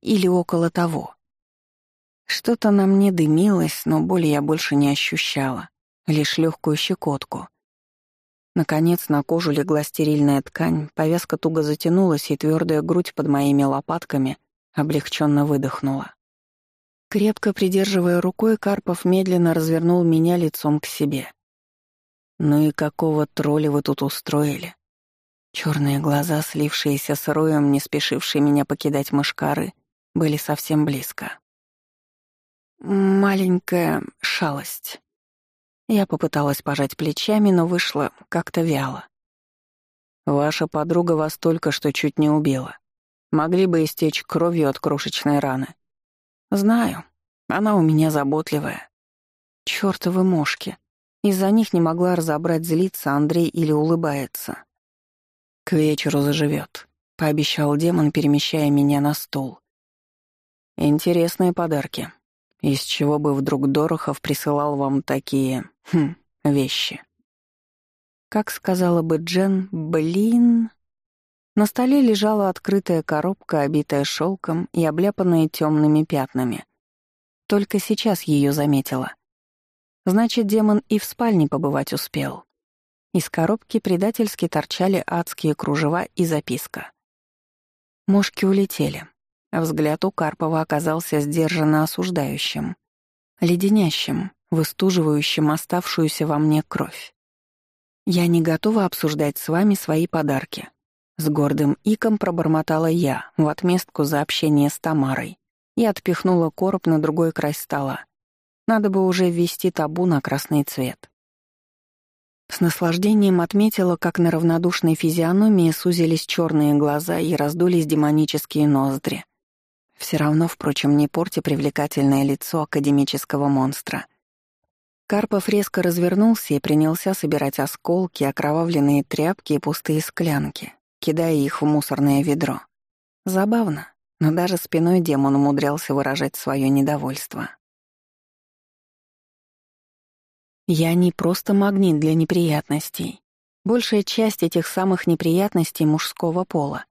Или около того. Что-то на мне дымилось, но боли я больше не ощущала, лишь легкую щекотку — Наконец на кожу легла стерильная ткань, повязка туго затянулась, и твердая грудь под моими лопатками облегченно выдохнула. Крепко придерживая рукой, Карпов медленно развернул меня лицом к себе. «Ну и какого тролля вы тут устроили?» Черные глаза, слившиеся с роем, не спешившие меня покидать мышкары, были совсем близко. «Маленькая шалость», я попыталась пожать плечами, но вышло как-то вяло. «Ваша подруга вас только что чуть не убила. Могли бы истечь кровью от крошечной раны. Знаю, она у меня заботливая. Чёртовы мошки. Из-за них не могла разобрать, злится Андрей или улыбается. К вечеру заживет, пообещал демон, перемещая меня на стул. Интересные подарки. Из чего бы вдруг Дорохов присылал вам такие, хм, вещи? Как сказала бы Джен, блин... На столе лежала открытая коробка, обитая шелком и обляпанная темными пятнами. Только сейчас ее заметила. Значит, демон и в спальне побывать успел. Из коробки предательски торчали адские кружева и записка. Мошки улетели. Взгляд у Карпова оказался сдержанно осуждающим, леденящим, выстуживающим оставшуюся во мне кровь. «Я не готова обсуждать с вами свои подарки», — с гордым иком пробормотала я в отместку за общение с Тамарой и отпихнула короб на другой край стола. Надо бы уже ввести табу на красный цвет. С наслаждением отметила, как на равнодушной физиономии сузились черные глаза и раздулись демонические ноздри. Все равно, впрочем, не порти привлекательное лицо академического монстра. Карпов резко развернулся и принялся собирать осколки, окровавленные тряпки и пустые склянки, кидая их в мусорное ведро. Забавно, но даже спиной демон умудрялся выражать свое недовольство. Я не просто магнит для неприятностей. Большая часть этих самых неприятностей мужского пола.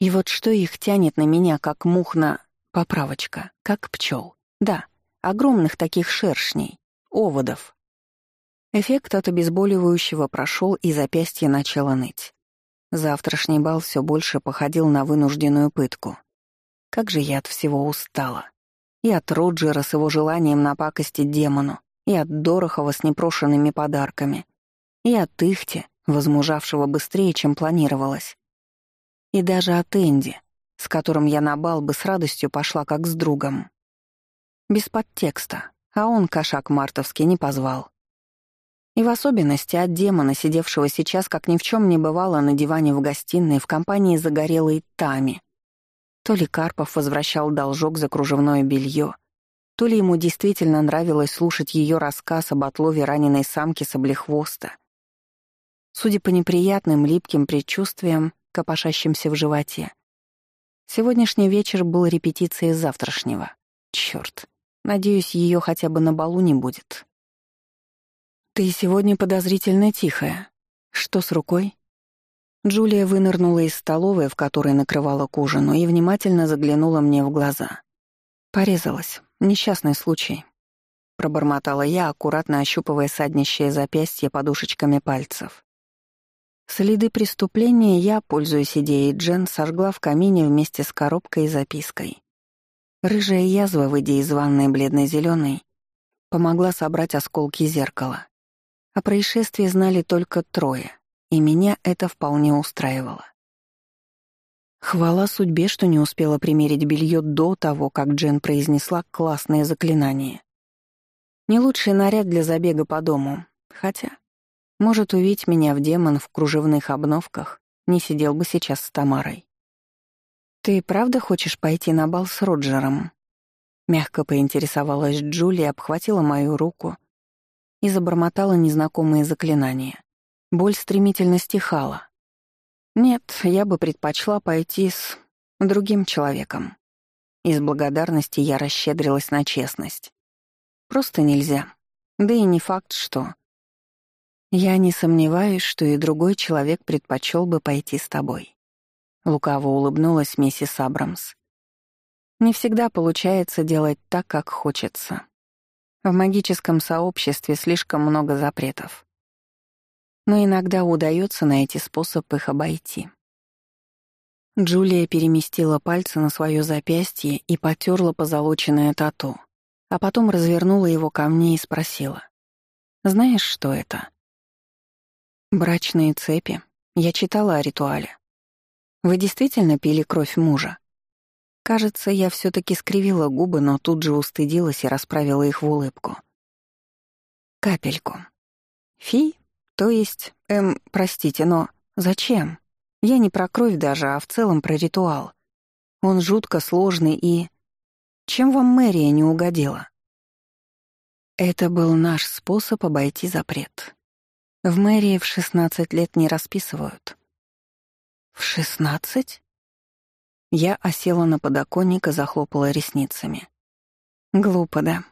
И вот что их тянет на меня, как мух на... Поправочка, как пчел. Да, огромных таких шершней, оводов. Эффект от обезболивающего прошел, и запястье начало ныть. Завтрашний бал все больше походил на вынужденную пытку. Как же я от всего устала. И от Роджера с его желанием напакостить демону, и от Дорохова с непрошенными подарками, и от Ихти, возмужавшего быстрее, чем планировалось. И даже от Энди, с которым я на бал бы с радостью пошла как с другом. Без подтекста, а он, кошак мартовский, не позвал. И в особенности от демона, сидевшего сейчас, как ни в чем не бывало, на диване в гостиной в компании загорелой Тами. То ли Карпов возвращал должок за кружевное белье, то ли ему действительно нравилось слушать ее рассказ об отлове раненой самки саблехвоста. Судя по неприятным липким предчувствиям, копошащимся в животе, сегодняшний вечер был репетицией завтрашнего. Чёрт, надеюсь, ее хотя бы на балу не будет. «Ты сегодня подозрительно тихая. Что с рукой?» Джулия вынырнула из столовой, в которой накрывала к ужину, и внимательно заглянула мне в глаза. Порезалась. Несчастный случай. Пробормотала я, аккуратно ощупывая саднищее запястье подушечками пальцев. Следы преступления я, пользуясь идеей Джен, сожгла в камине вместе с коробкой и запиской. Рыжая язва, выйдя из ванной бледно-зеленой, помогла собрать осколки зеркала. О происшествии знали только трое, и меня это вполне устраивало. Хвала судьбе, что не успела примерить белье до того, как Джен произнесла классное заклинание. Не лучший наряд для забега по дому, хотя, может, увидеть меня в демон в кружевных обновках, не сидел бы сейчас с Тамарой. «Ты правда хочешь пойти на бал с Роджером?» Мягко поинтересовалась Джулия, обхватила мою руку и забормотала незнакомые заклинания. Боль стремительно стихала, нет, я бы предпочла пойти с другим человеком. Из благодарности я расщедрилась на честность. Просто нельзя. Да и не факт, что... Я не сомневаюсь, что и другой человек предпочел бы пойти с тобой. Лукаво улыбнулась миссис Абрамс. Не всегда получается делать так, как хочется. В магическом сообществе слишком много запретов но иногда удается найти способ их обойти. Джулия переместила пальцы на свое запястье и потерла позолоченное тату, а потом развернула его ко мне и спросила. «Знаешь, что это?» «Брачные цепи. Я читала о ритуале. Вы действительно пили кровь мужа?» Кажется, я все таки скривила губы, но тут же устыдилась и расправила их в улыбку. Капельку. Фи то есть, эм, простите, но зачем? Я не про кровь даже, а в целом про ритуал. Он жутко сложный и... Чем вам мэрия не угодила? Это был наш способ обойти запрет. В мэрии в 16 лет не расписывают. В 16? Я осела на подоконник и захлопала ресницами. Глупо, да?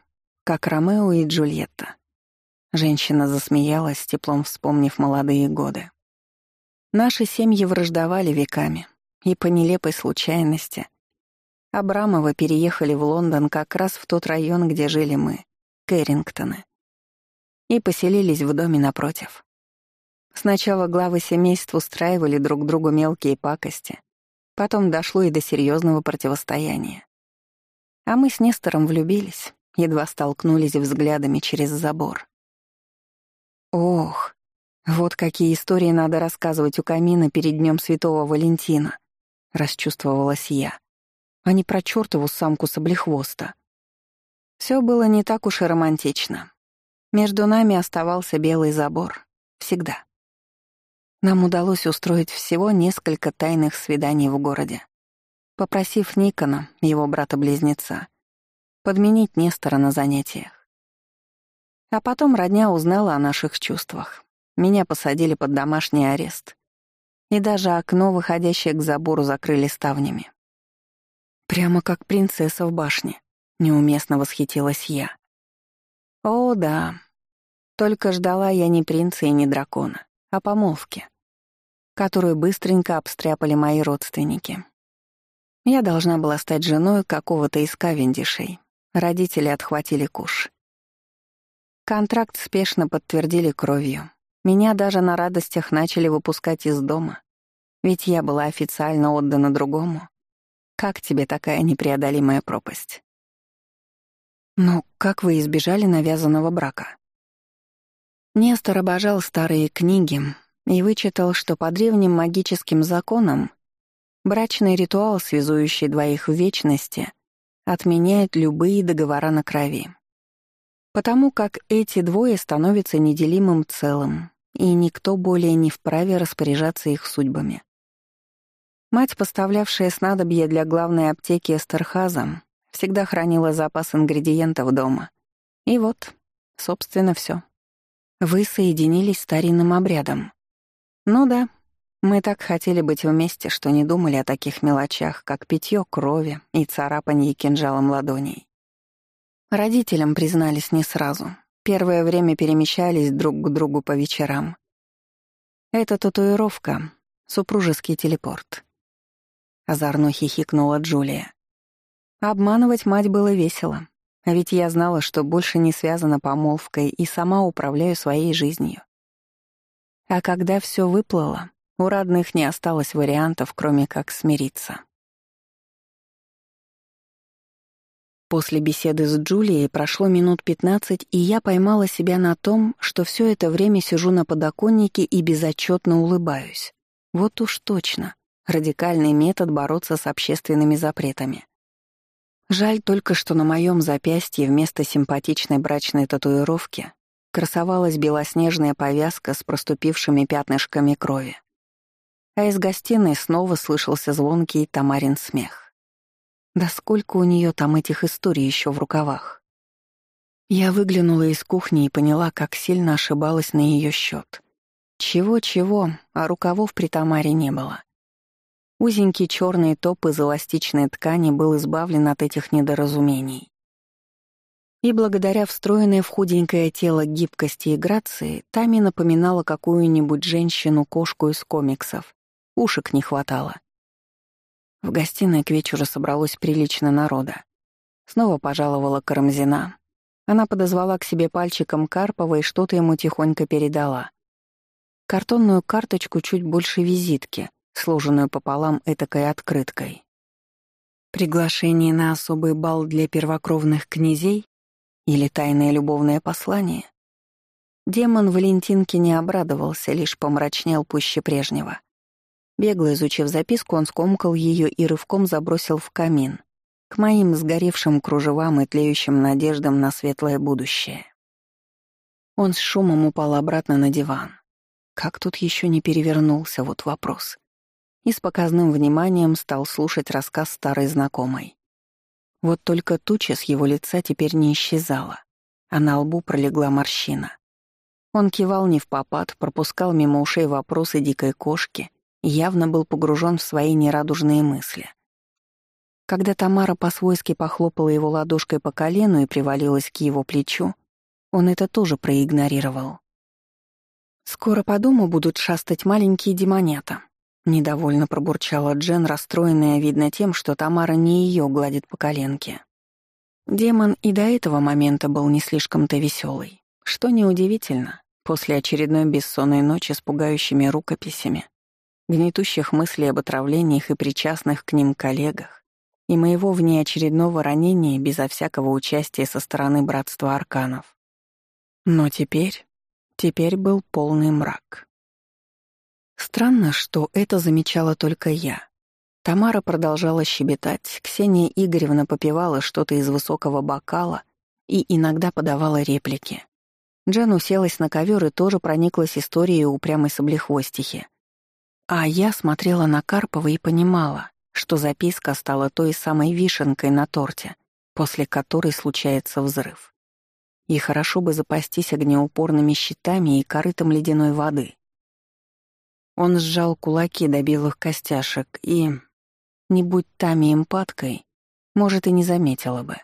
Как Ромео и Джульетта. Женщина засмеялась, теплом вспомнив молодые годы. Наши семьи враждовали веками, и по нелепой случайности Абрамовы переехали в Лондон как раз в тот район, где жили мы, Кэррингтоны, и поселились в доме напротив. Сначала главы семейств устраивали друг другу мелкие пакости, потом дошло и до серьезного противостояния. А мы с Нестором влюбились, едва столкнулись взглядами через забор. Ох, вот какие истории надо рассказывать у камина перед Днем Святого Валентина, расчувствовалась я, а не про чертову самку саблехвоста. Все было не так уж и романтично. Между нами оставался белый забор. Всегда. Нам удалось устроить всего несколько тайных свиданий в городе. Попросив Никона, его брата-близнеца, подменить Нестора на занятиях. А потом родня узнала о наших чувствах. Меня посадили под домашний арест. И даже окно, выходящее к забору, закрыли ставнями. Прямо как принцесса в башне. Неуместно восхитилась я. О, да. Только ждала я не принца и не дракона, а помолвки, которую быстренько обстряпали мои родственники. Я должна была стать женой какого-то из Кавендишей. Родители отхватили куш. Контракт спешно подтвердили кровью. Меня даже на радостях начали выпускать из дома. Ведь я была официально отдана другому. Как тебе такая непреодолимая пропасть? Ну, как вы избежали навязанного брака? Нестор обожал старые книги и вычитал, что по древним магическим законам брачный ритуал, связующий двоих в вечности, отменяет любые договора на крови. Потому как эти двое становятся неделимым целым, и никто более не вправе распоряжаться их судьбами. Мать, поставлявшая снадобье для главной аптеки Эстерхаза, всегда хранила запас ингредиентов дома. И вот, собственно, все. Вы соединились старинным обрядом. Ну да, мы так хотели быть вместе, что не думали о таких мелочах, как питье крови и царапанье кинжалом ладоней. Родителям признались не сразу. Первое время перемещались друг к другу по вечерам. Это татуировка — супружеский телепорт. Озорно хихикнула Джулия. Обманывать мать было весело. А ведь я знала, что больше не связана помолвкой и сама управляю своей жизнью. А когда все выплыло, у родных не осталось вариантов, кроме как смириться. После беседы с Джулией прошло минут пятнадцать, и я поймала себя на том, что все это время сижу на подоконнике и безотчетно улыбаюсь. Вот уж точно. Радикальный метод бороться с общественными запретами. Жаль только, что на моем запястье вместо симпатичной брачной татуировки красовалась белоснежная повязка с проступившими пятнышками крови. А из гостиной снова слышался звонкий Тамарин смех. Да сколько у нее там этих историй еще в рукавах. Я выглянула из кухни и поняла, как сильно ошибалась на ее счет. Чего-чего, а рукавов при Тамаре не было. Узенький черный топ из эластичной ткани был избавлен от этих недоразумений. И благодаря встроенной в худенькое тело гибкости и грации, Тами напоминала какую-нибудь женщину-кошку из комиксов. Ушек не хватало. В гостиной к вечеру собралось прилично народа. Снова пожаловала Карамзина. Она подозвала к себе пальчиком Карпова и что-то ему тихонько передала. Картонную карточку чуть больше визитки — сложенную пополам этакой открыткой. Приглашение на особый бал для первокровных князей или тайное любовное послание? Демон Валентинки не обрадовался, лишь помрачнел пуще прежнего. Бегло изучив записку, он скомкал ее и рывком забросил в камин, к моим сгоревшим кружевам и тлеющим надеждам на светлое будущее. Он с шумом упал обратно на диван. Как тут еще не перевернулся, вот вопрос и с показным вниманием стал слушать рассказ старой знакомой. Вот только туча с его лица теперь не исчезала, а на лбу пролегла морщина. Он кивал не в попад, пропускал мимо ушей вопросы дикой кошки и явно был погружен в свои нерадужные мысли. Когда Тамара по-свойски похлопала его ладошкой по колену и привалилась к его плечу, он это тоже проигнорировал. «Скоро по дому будут шастать маленькие демонята», Недовольно пробурчала Джен, расстроенная, видно, тем, что Тамара не ее гладит по коленке. Демон и до этого момента был не слишком-то веселый, что неудивительно, после очередной бессонной ночи с пугающими рукописями, гнетущих мыслей об отравлениях и причастных к ним коллегах, и моего внеочередного ранения безо всякого участия со стороны Братства Арканов. Но теперь, теперь был полный мрак. Странно, что это замечала только я. Тамара продолжала щебетать, Ксения Игоревна попивала что-то из высокого бокала и иногда подавала реплики. Джен уселась на ковер и тоже прониклась историей упрямой соблехвостихи. А я смотрела на Карпова и понимала, что записка стала той самой вишенкой на торте, после которой случается взрыв. И хорошо бы запастись огнеупорными щитами и корытом ледяной воды. Он сжал кулаки до белых костяшек и, не будь Тами эмпаткой, может, и не заметила бы.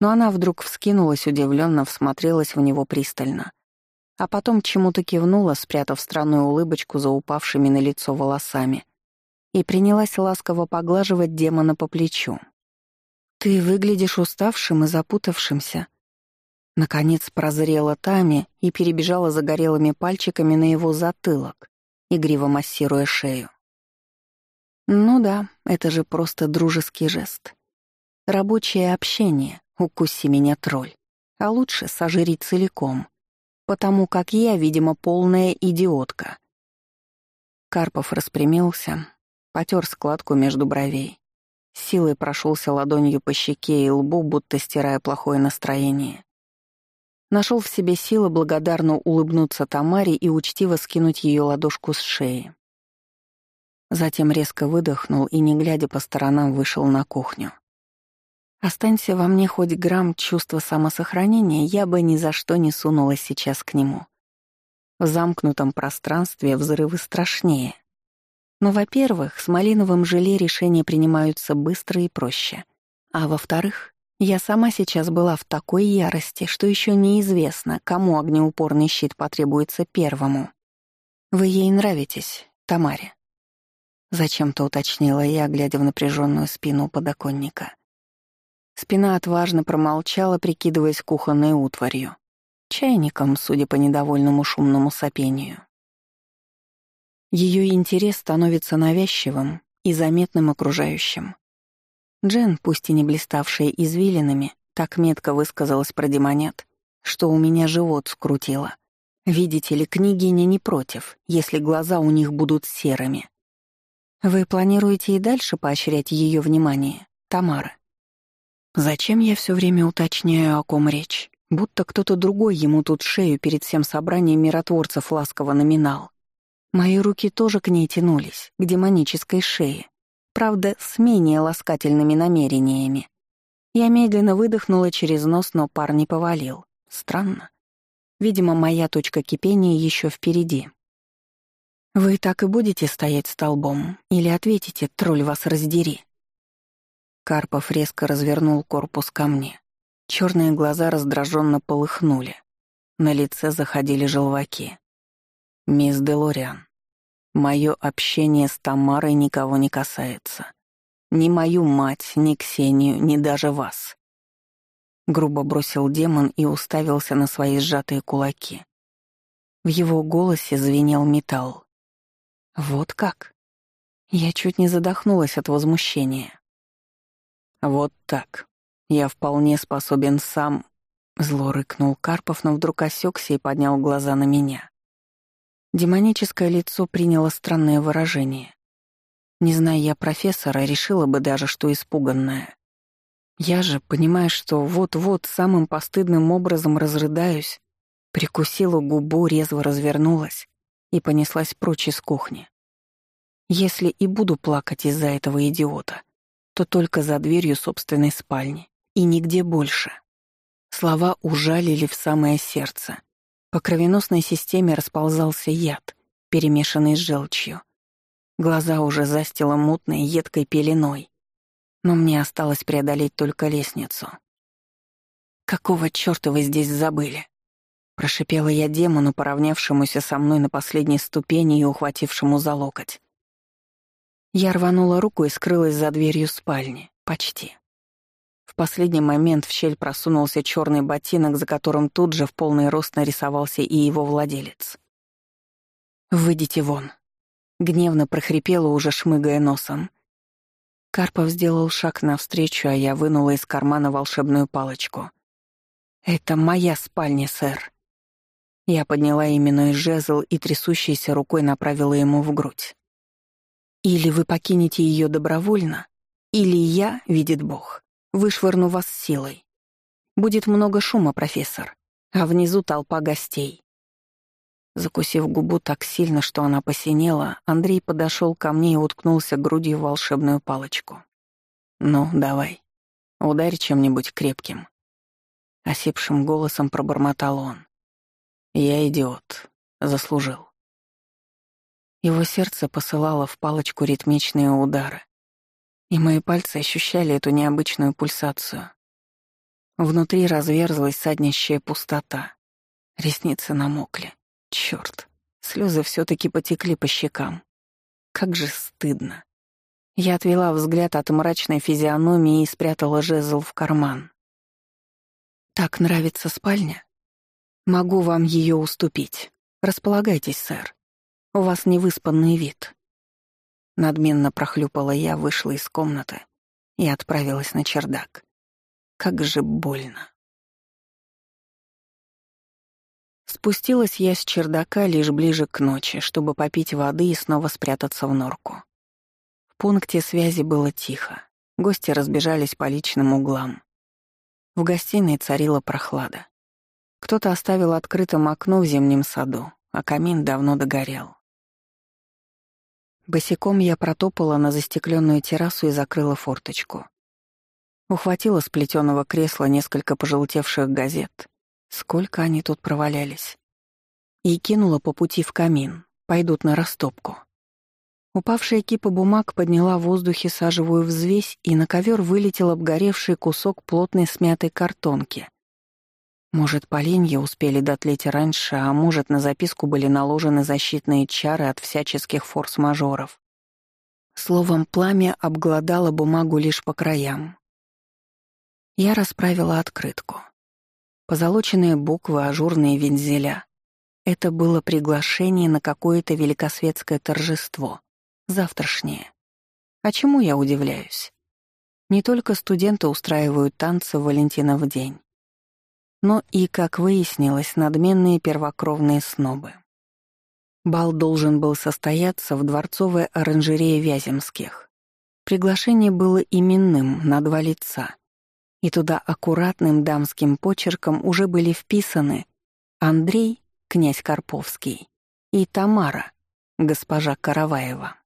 Но она вдруг вскинулась, удивленно всмотрелась в него пристально. А потом чему-то кивнула, спрятав странную улыбочку за упавшими на лицо волосами. и принялась ласково поглаживать демона по плечу. «Ты выглядишь уставшим и запутавшимся». Наконец прозрела Тами и перебежала загорелыми пальчиками на его затылок, игриво массируя шею. Ну да, это же просто дружеский жест. Рабочее общение, укуси меня, тролль. А лучше сожри целиком, потому как я, видимо, полная идиотка. Карпов распрямился, потер складку между бровей. Силой прошелся ладонью по щеке и лбу, будто стирая плохое настроение. Нашел в себе силы благодарно улыбнуться Тамаре и учтиво скинуть ее ладошку с шеи. Затем резко выдохнул и, не глядя по сторонам, вышел на кухню. Останься во мне хоть грамм чувства самосохранения, я бы ни за что не сунулась сейчас к нему. В замкнутом пространстве взрывы страшнее. Но, во-первых, с малиновым желе решения принимаются быстро и проще. А во-вторых, я сама сейчас была в такой ярости, что еще неизвестно, кому огнеупорный щит потребуется первому. Вы ей нравитесь, Тамаре. Зачем-то уточнила я, глядя в напряженную спину подоконника. Спина отважно промолчала, прикидываясь кухонной утварью. Чайником, судя по недовольному шумному сопению. Ее интерес становится навязчивым и заметным окружающим. Джен, пусть и не блиставшая извилинами, так метко высказалась про демонят, что у меня живот скрутило. Видите ли, княгиня не против, если глаза у них будут серыми. Вы планируете и дальше поощрять ее внимание, Тамара? Зачем я все время уточняю, о ком речь? Будто кто-то другой ему тут шею перед всем собранием миротворцев ласково номинал. Мои руки тоже к ней тянулись, к демонической шее. Правда, с менее ласкательными намерениями. Я медленно выдохнула через нос, но пар не повалил. Странно. Видимо, моя точка кипения еще впереди. «Вы так и будете стоять столбом? Или ответите, тролль вас раздери?» Карпов резко развернул корпус ко мне. Черные глаза раздраженно полыхнули. На лице заходили желваки. «Мисс Делориан, мое общение с Тамарой никого не касается. Ни мою мать, ни Ксению, ни даже вас». Грубо бросил демон и уставился на свои сжатые кулаки. В его голосе звенел металл. «Вот как?» Я чуть не задохнулась от возмущения. «Вот так. Я вполне способен сам...» Зло рыкнул Карпов, но вдруг осекся и поднял глаза на меня. Демоническое лицо приняло странное выражение. Не зная я профессора, решила бы даже, что испуганная. Я же, понимая, что вот-вот самым постыдным образом разрыдаюсь, прикусила губу, резво развернулась и понеслась прочь из кухни. Если и буду плакать из-за этого идиота, то только за дверью собственной спальни и нигде больше. Слова ужалили в самое сердце. По кровеносной системе расползался яд, перемешанный с желчью. Глаза уже застило мутной, едкой пеленой. Но мне осталось преодолеть только лестницу. «Какого чёрта вы здесь забыли?» Прошипела я демону, поравнявшемуся со мной на последней ступени и ухватившему за локоть. Я рванула руку и скрылась за дверью спальни. Почти. В последний момент в щель просунулся черный ботинок, за которым тут же в полный рост нарисовался и его владелец. «Выйдите вон!» Гневно прохрипела, уже шмыгая носом. Карпов сделал шаг навстречу, а я вынула из кармана волшебную палочку. «Это моя спальня, сэр». Я подняла именной жезл и трясущейся рукой направила ему в грудь. «Или вы покинете ее добровольно, или я, видит Бог, Вышвырну вас силой. Будет много шума, профессор, а внизу толпа гостей. Закусив губу так сильно, что она посинела, Андрей подошел ко мне и уткнулся грудью в волшебную палочку. «Ну, давай, ударь чем-нибудь крепким». Осипшим голосом пробормотал он. «Я идиот. Заслужил». Его сердце посылало в палочку ритмичные удары, и мои пальцы ощущали эту необычную пульсацию. Внутри разверзлась саднящая пустота. Ресницы намокли. Чёрт, слезы все таки потекли по щекам. Как же стыдно. Я отвела взгляд от мрачной физиономии и спрятала жезл в карман. «Так нравится спальня? Могу вам ее уступить. Располагайтесь, сэр. У вас невыспанный вид». Надменно прохлюпала я, вышла из комнаты и отправилась на чердак. Как же больно. Спустилась я с чердака лишь ближе к ночи, чтобы попить воды и снова спрятаться в норку. В пункте связи было тихо. Гости разбежались по личным углам. В гостиной царила прохлада. Кто-то оставил открытым окно в зимнем саду, а камин давно догорел. Босиком я протопала на застекленную террасу и закрыла форточку. Ухватила с плетеного кресла несколько пожелтевших газет. Сколько они тут провалялись. И кинула по пути в камин. Пойдут на растопку. Упавшая кипа бумаг подняла в воздухе сажевую взвесь, и на ковер вылетел обгоревший кусок плотной смятой картонки. Может, поленья успели дотлеть раньше, а может, на записку были наложены защитные чары от всяческих форс-мажоров. Словом, пламя обглодало бумагу лишь по краям. Я расправила открытку. Позолоченные буквы, ажурные вензеля. Это было приглашение на какое-то великосветское торжество. Завтрашнее. А чему я удивляюсь? Не только студенты устраивают танцы в Валентинов день но и, как выяснилось, надменные первокровные снобы. Бал должен был состояться в дворцовой оранжерее Вяземских. Приглашение было именным на два лица, и туда аккуратным дамским почерком уже были вписаны Андрей, князь Карповский, и Тамара, госпожа Караваева.